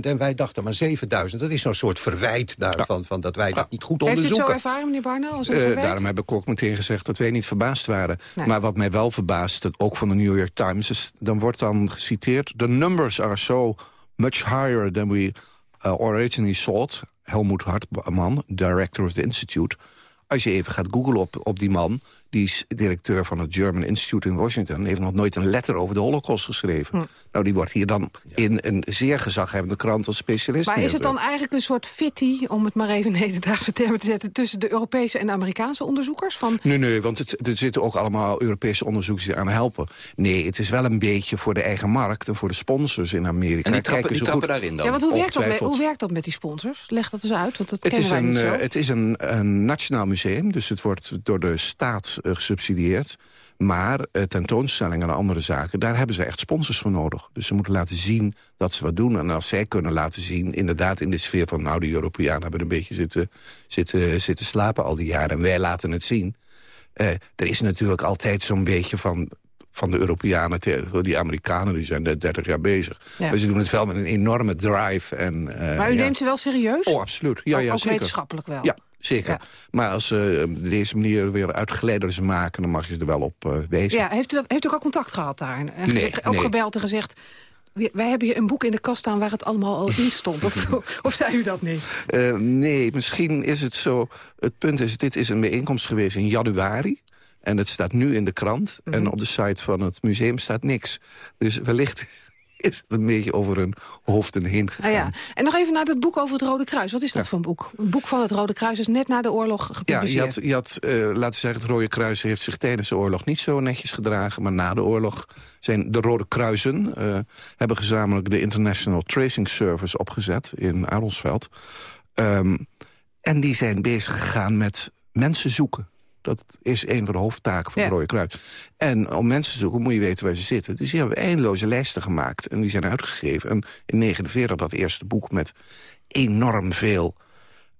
Speaker 29: en wij dachten maar 7.000. Dat is zo'n soort verwijt daarvan, van dat wij dat niet goed
Speaker 14: heeft u het zo
Speaker 29: onderzoeken.
Speaker 14: ervaren, meneer Als
Speaker 23: Eh, daarom heb ik ook meteen gezegd dat wij niet verbaasd waren.
Speaker 14: Nee.
Speaker 23: Maar wat mij wel verbaast, dat ook van de New York Times... is dan wordt dan geciteerd... The numbers are so much higher than we uh, originally thought. Helmoet Hartman, director of the institute. Als je even gaat googlen op, op die man... die is directeur van het German Institute in Washington... heeft nog nooit een letter over de holocaust geschreven.
Speaker 14: Hm.
Speaker 23: Nou, die wordt hier dan in een zeer gezaghebbende krant als specialist
Speaker 14: Maar is het dan eigenlijk een soort fitty, om het maar even in hedendaagse termen te zetten... tussen de Europese en de Amerikaanse onderzoekers? Van,
Speaker 23: Nee, nee, want het, er zitten ook allemaal Europese onderzoekers die aan helpen. Nee, het is wel een beetje voor de eigen markt en voor de sponsors in Amerika.
Speaker 21: En die trappen-
Speaker 23: Kijken
Speaker 21: die
Speaker 23: zo
Speaker 21: trappen
Speaker 23: goed-
Speaker 21: daarin dan?
Speaker 14: ja, want hoe werkt, dat met, hoe werkt dat met die sponsors? Leg dat eens uit, want dat
Speaker 23: Het
Speaker 14: kennen
Speaker 23: is,
Speaker 14: wij
Speaker 23: een,
Speaker 14: niet zo.
Speaker 23: eh, het is een, een nationaal museum, dus het wordt door de staat eh, gesubsidieerd. Maar eh, tentoonstellingen en andere zaken, daar hebben ze echt sponsors voor nodig. Dus ze moeten laten zien dat ze wat doen. En als zij kunnen laten zien, inderdaad in de sfeer van... nou, de Europeanen hebben een beetje zitten, zitten, zitten slapen al die jaren... en wij laten het zien. Eh, er is natuurlijk altijd zo'n beetje van van de Europeanen tegen die Amerikanen, die zijn net 30 jaar bezig.
Speaker 14: Ja.
Speaker 23: Maar ze doen het wel met een enorme drive. En,
Speaker 14: maar u
Speaker 23: ja.
Speaker 14: neemt ze wel serieus?
Speaker 23: Oh, absoluut. Ja,
Speaker 14: ook,
Speaker 23: ja,
Speaker 14: ook
Speaker 23: zeker.
Speaker 14: wetenschappelijk wel?
Speaker 23: Ja, zeker.
Speaker 14: Ja.
Speaker 23: Maar als ze op deze manier weer uitgeleiders maken... dan mag je ze er wel op eh, wezen.
Speaker 14: Ja, heeft u, dat, heeft u ook al contact gehad daar? En
Speaker 23: Nee,
Speaker 14: gezegd- ook
Speaker 23: nee.
Speaker 14: gebeld en gezegd... "We- wij hebben hier een boek in de kast staan waar het allemaal al in stond. Of, of zei u dat niet?
Speaker 23: Eh, nee, misschien is het zo... Het punt is, dit is een bijeenkomst geweest in januari... En het staat nu in de krant.
Speaker 14: Mhm.
Speaker 23: En op de site van het museum staat niks. Dus wellicht is het een beetje over hun hoofden heen gegaan.
Speaker 14: Ah, ja. En nog even naar dat boek over het Rode Kruis. Wat is dat voor een boek? Een boek van het Rode Kruis is net na de oorlog
Speaker 23: Ja,
Speaker 14: gepubliceerd.
Speaker 23: je had, je had eh, laten we zeggen, het Rode Kruis heeft zich tijdens de oorlog niet zo netjes gedragen. Maar na de oorlog zijn de Rode Kruisen, eh, hebben gezamenlijk de International Tracing Service opgezet in Aronsveld. Ehm, en die zijn bezig gegaan met mensen zoeken. Dat is een van de hoofdtaken van
Speaker 14: Ja.
Speaker 23: het Rode Kruis. En om mensen te zoeken moet je weten waar ze zitten. Dus die hebben eindeloze lijsten gemaakt en die zijn uitgegeven. En in 1949 dat eerste boek met enorm veel...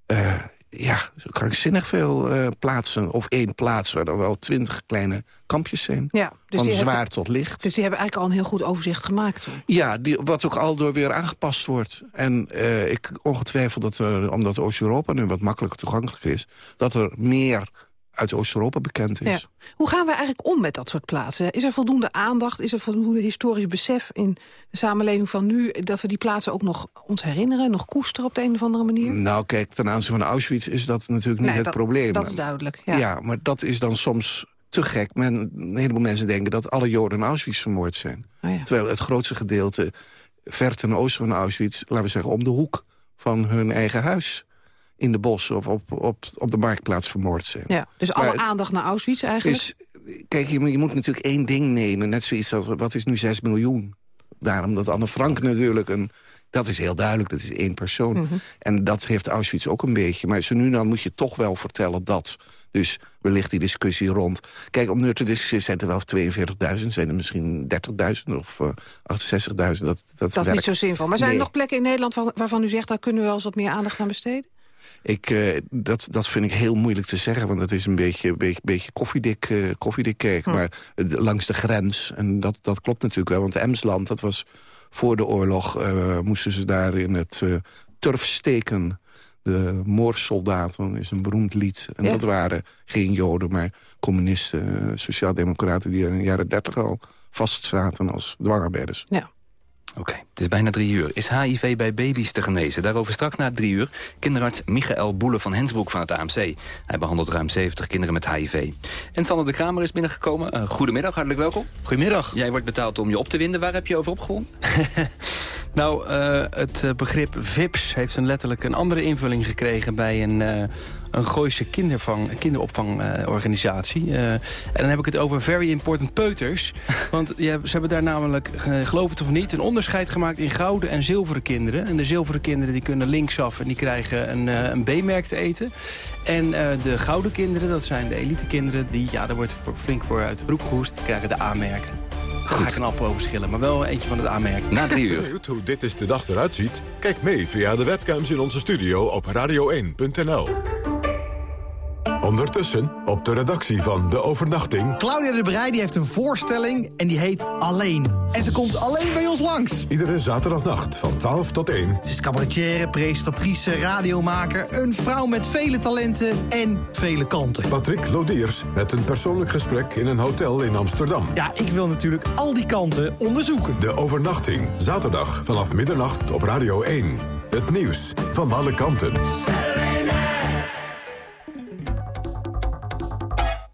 Speaker 23: eh, ja, krankzinnig veel eh, plaatsen. Of één plaats waar er wel twintig kleine kampjes zijn.
Speaker 14: Ja, dus
Speaker 23: van zwaar
Speaker 14: hebben-
Speaker 23: tot licht.
Speaker 14: Dus die hebben eigenlijk al een heel goed overzicht gemaakt toen.
Speaker 23: Ja, die, wat ook al door weer aangepast wordt. En eh, ik ongetwijfeld dat er, omdat Oost-Europa nu wat makkelijker toegankelijk is... dat er meer uit Oost-Europa bekend is.
Speaker 14: Ja. Hoe gaan we eigenlijk om met dat soort plaatsen? Is er voldoende aandacht, is er voldoende historisch besef in de samenleving van nu... dat we die plaatsen ook nog ons herinneren, nog koesteren op de een of andere manier?
Speaker 23: Nou, kijk, ten aanzien van Auschwitz is dat natuurlijk niet
Speaker 14: Nee,
Speaker 23: het
Speaker 14: dat-
Speaker 23: probleem.
Speaker 14: dat is duidelijk, ja.
Speaker 23: maar dat is dan soms te gek. Men, een heleboel mensen denken dat alle Joden in Auschwitz vermoord zijn.
Speaker 14: Oh ja.
Speaker 23: Terwijl het grootste gedeelte ver ten oosten van Auschwitz... laten we zeggen, om de hoek van hun eigen huis... in de bossen of op, op, op de marktplaats vermoord zijn.
Speaker 14: Ja, dus
Speaker 23: Maar
Speaker 14: alle aandacht naar Auschwitz eigenlijk?
Speaker 23: is, kijk, je, moet- je moet natuurlijk één ding nemen. Net zoiets als, wat is nu 6 miljoen? Daarom dat Anne Frank natuurlijk een... Dat is heel duidelijk, dat is één persoon.
Speaker 14: Mhm.
Speaker 23: En dat heeft Auschwitz ook een beetje. Maar zo nu dan moet je toch wel vertellen dat... Dus wellicht die discussie rond... Kijk, om nu te discussiëren zijn er wel 42.000... zijn er misschien 30.000 of eh 68.000. Dat, dat,
Speaker 14: dat is niet zo zinvol. Maar zijn er nog plekken in Nederland waar- waarvan u zegt... daar kunnen we wel eens wat meer aandacht aan besteden?
Speaker 23: Ik, eh, dat, dat vind ik heel moeilijk te zeggen, want het is een beetje, beetje, beetje koffiedik, koffiedik kerk.
Speaker 14: Hm.
Speaker 23: Maar langs de grens, en dat, dat klopt natuurlijk wel, want Emsland, dat was voor de oorlog, eh, moesten ze daar in het turf steken. De Moorsoldaten is een beroemd lied. En
Speaker 21: Ja.
Speaker 23: dat waren geen Joden, maar communisten, sociaaldemocraten... die er in de jaren dertig al vastzaten als dwangarbeiders.
Speaker 14: Ja.
Speaker 21: Oké, het is bijna drie uur. Is HIV bij baby's te genezen? Daarover straks na drie uur. Kinderarts Michael Boele van Hensbroek van het AMC. Hij behandelt ruim 70 kinderen met HIV. En Sander de Kramer is binnengekomen. Eh, goedemiddag, hartelijk welkom.
Speaker 35: Goedemiddag.
Speaker 21: Jij wordt betaald om je op te winden. Waar heb je over opgewonden?
Speaker 35: Nou, eh, het eh, begrip VIPS heeft een letterlijk een andere invulling gekregen... bij een, eh een Gooise kindervang, kinderopvangorganisatie. En dan heb ik het over Very Important Peuters. Want ja, ze hebben daar namelijk, geloof het of niet... een onderscheid gemaakt in gouden en zilveren kinderen. En de zilveren kinderen die kunnen linksaf en die krijgen een, een B-merk te eten. En de gouden kinderen, dat zijn de elite kinderen... die, ja, daar wordt flink voor uit de broek gehoest, die krijgen de A-merken. Daar ga ik een appel over schillen, maar wel eentje van het aanmerken.
Speaker 21: Na drie uur.
Speaker 13: Benieuwd hoe dit is de dag eruit ziet? Kijk mee via de webcams in onze studio op radio1.nl. Ondertussen op de redactie van De Overnachting...
Speaker 36: Claudia de Breij die heeft een voorstelling en die heet Alleen. En ze komt alleen bij ons langs.
Speaker 13: Iedere zaterdagnacht van 12 tot 1.
Speaker 36: Ze is cabaretière, presentatrice, radiomaker... een vrouw met vele talenten en vele kanten.
Speaker 13: Patrick Lodiers met een persoonlijk gesprek in een hotel in Amsterdam.
Speaker 36: Ja, ik wil natuurlijk al die kanten onderzoeken.
Speaker 13: De Overnachting, zaterdag vanaf middernacht op Radio 1. Het nieuws van alle kanten.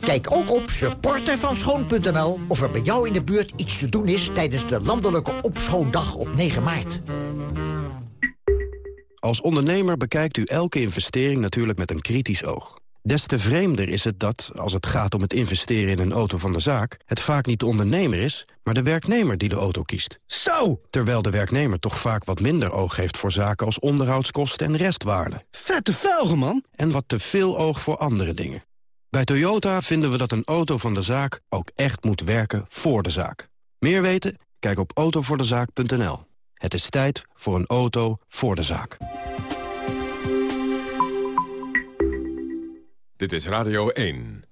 Speaker 37: Kijk ook op supportervanschoon.nl of er bij jou in de buurt iets te doen is tijdens de landelijke opschoondag op 9 maart.
Speaker 38: Als ondernemer bekijkt u elke investering natuurlijk met een kritisch oog.
Speaker 39: Des te vreemder is het dat, als het gaat om het investeren in een auto van de zaak... het vaak niet de ondernemer is, maar de werknemer die de auto kiest. Zo! Terwijl de werknemer toch vaak wat minder oog heeft voor zaken als onderhoudskosten en restwaarde. Vette velgen, man! En wat te veel oog voor andere dingen. Bij Toyota vinden we dat een auto van de zaak ook echt moet werken voor de zaak. Meer weten? Kijk op autovoordezaak.nl. Het is tijd voor een auto voor de zaak.
Speaker 13: Dit is Radio 1.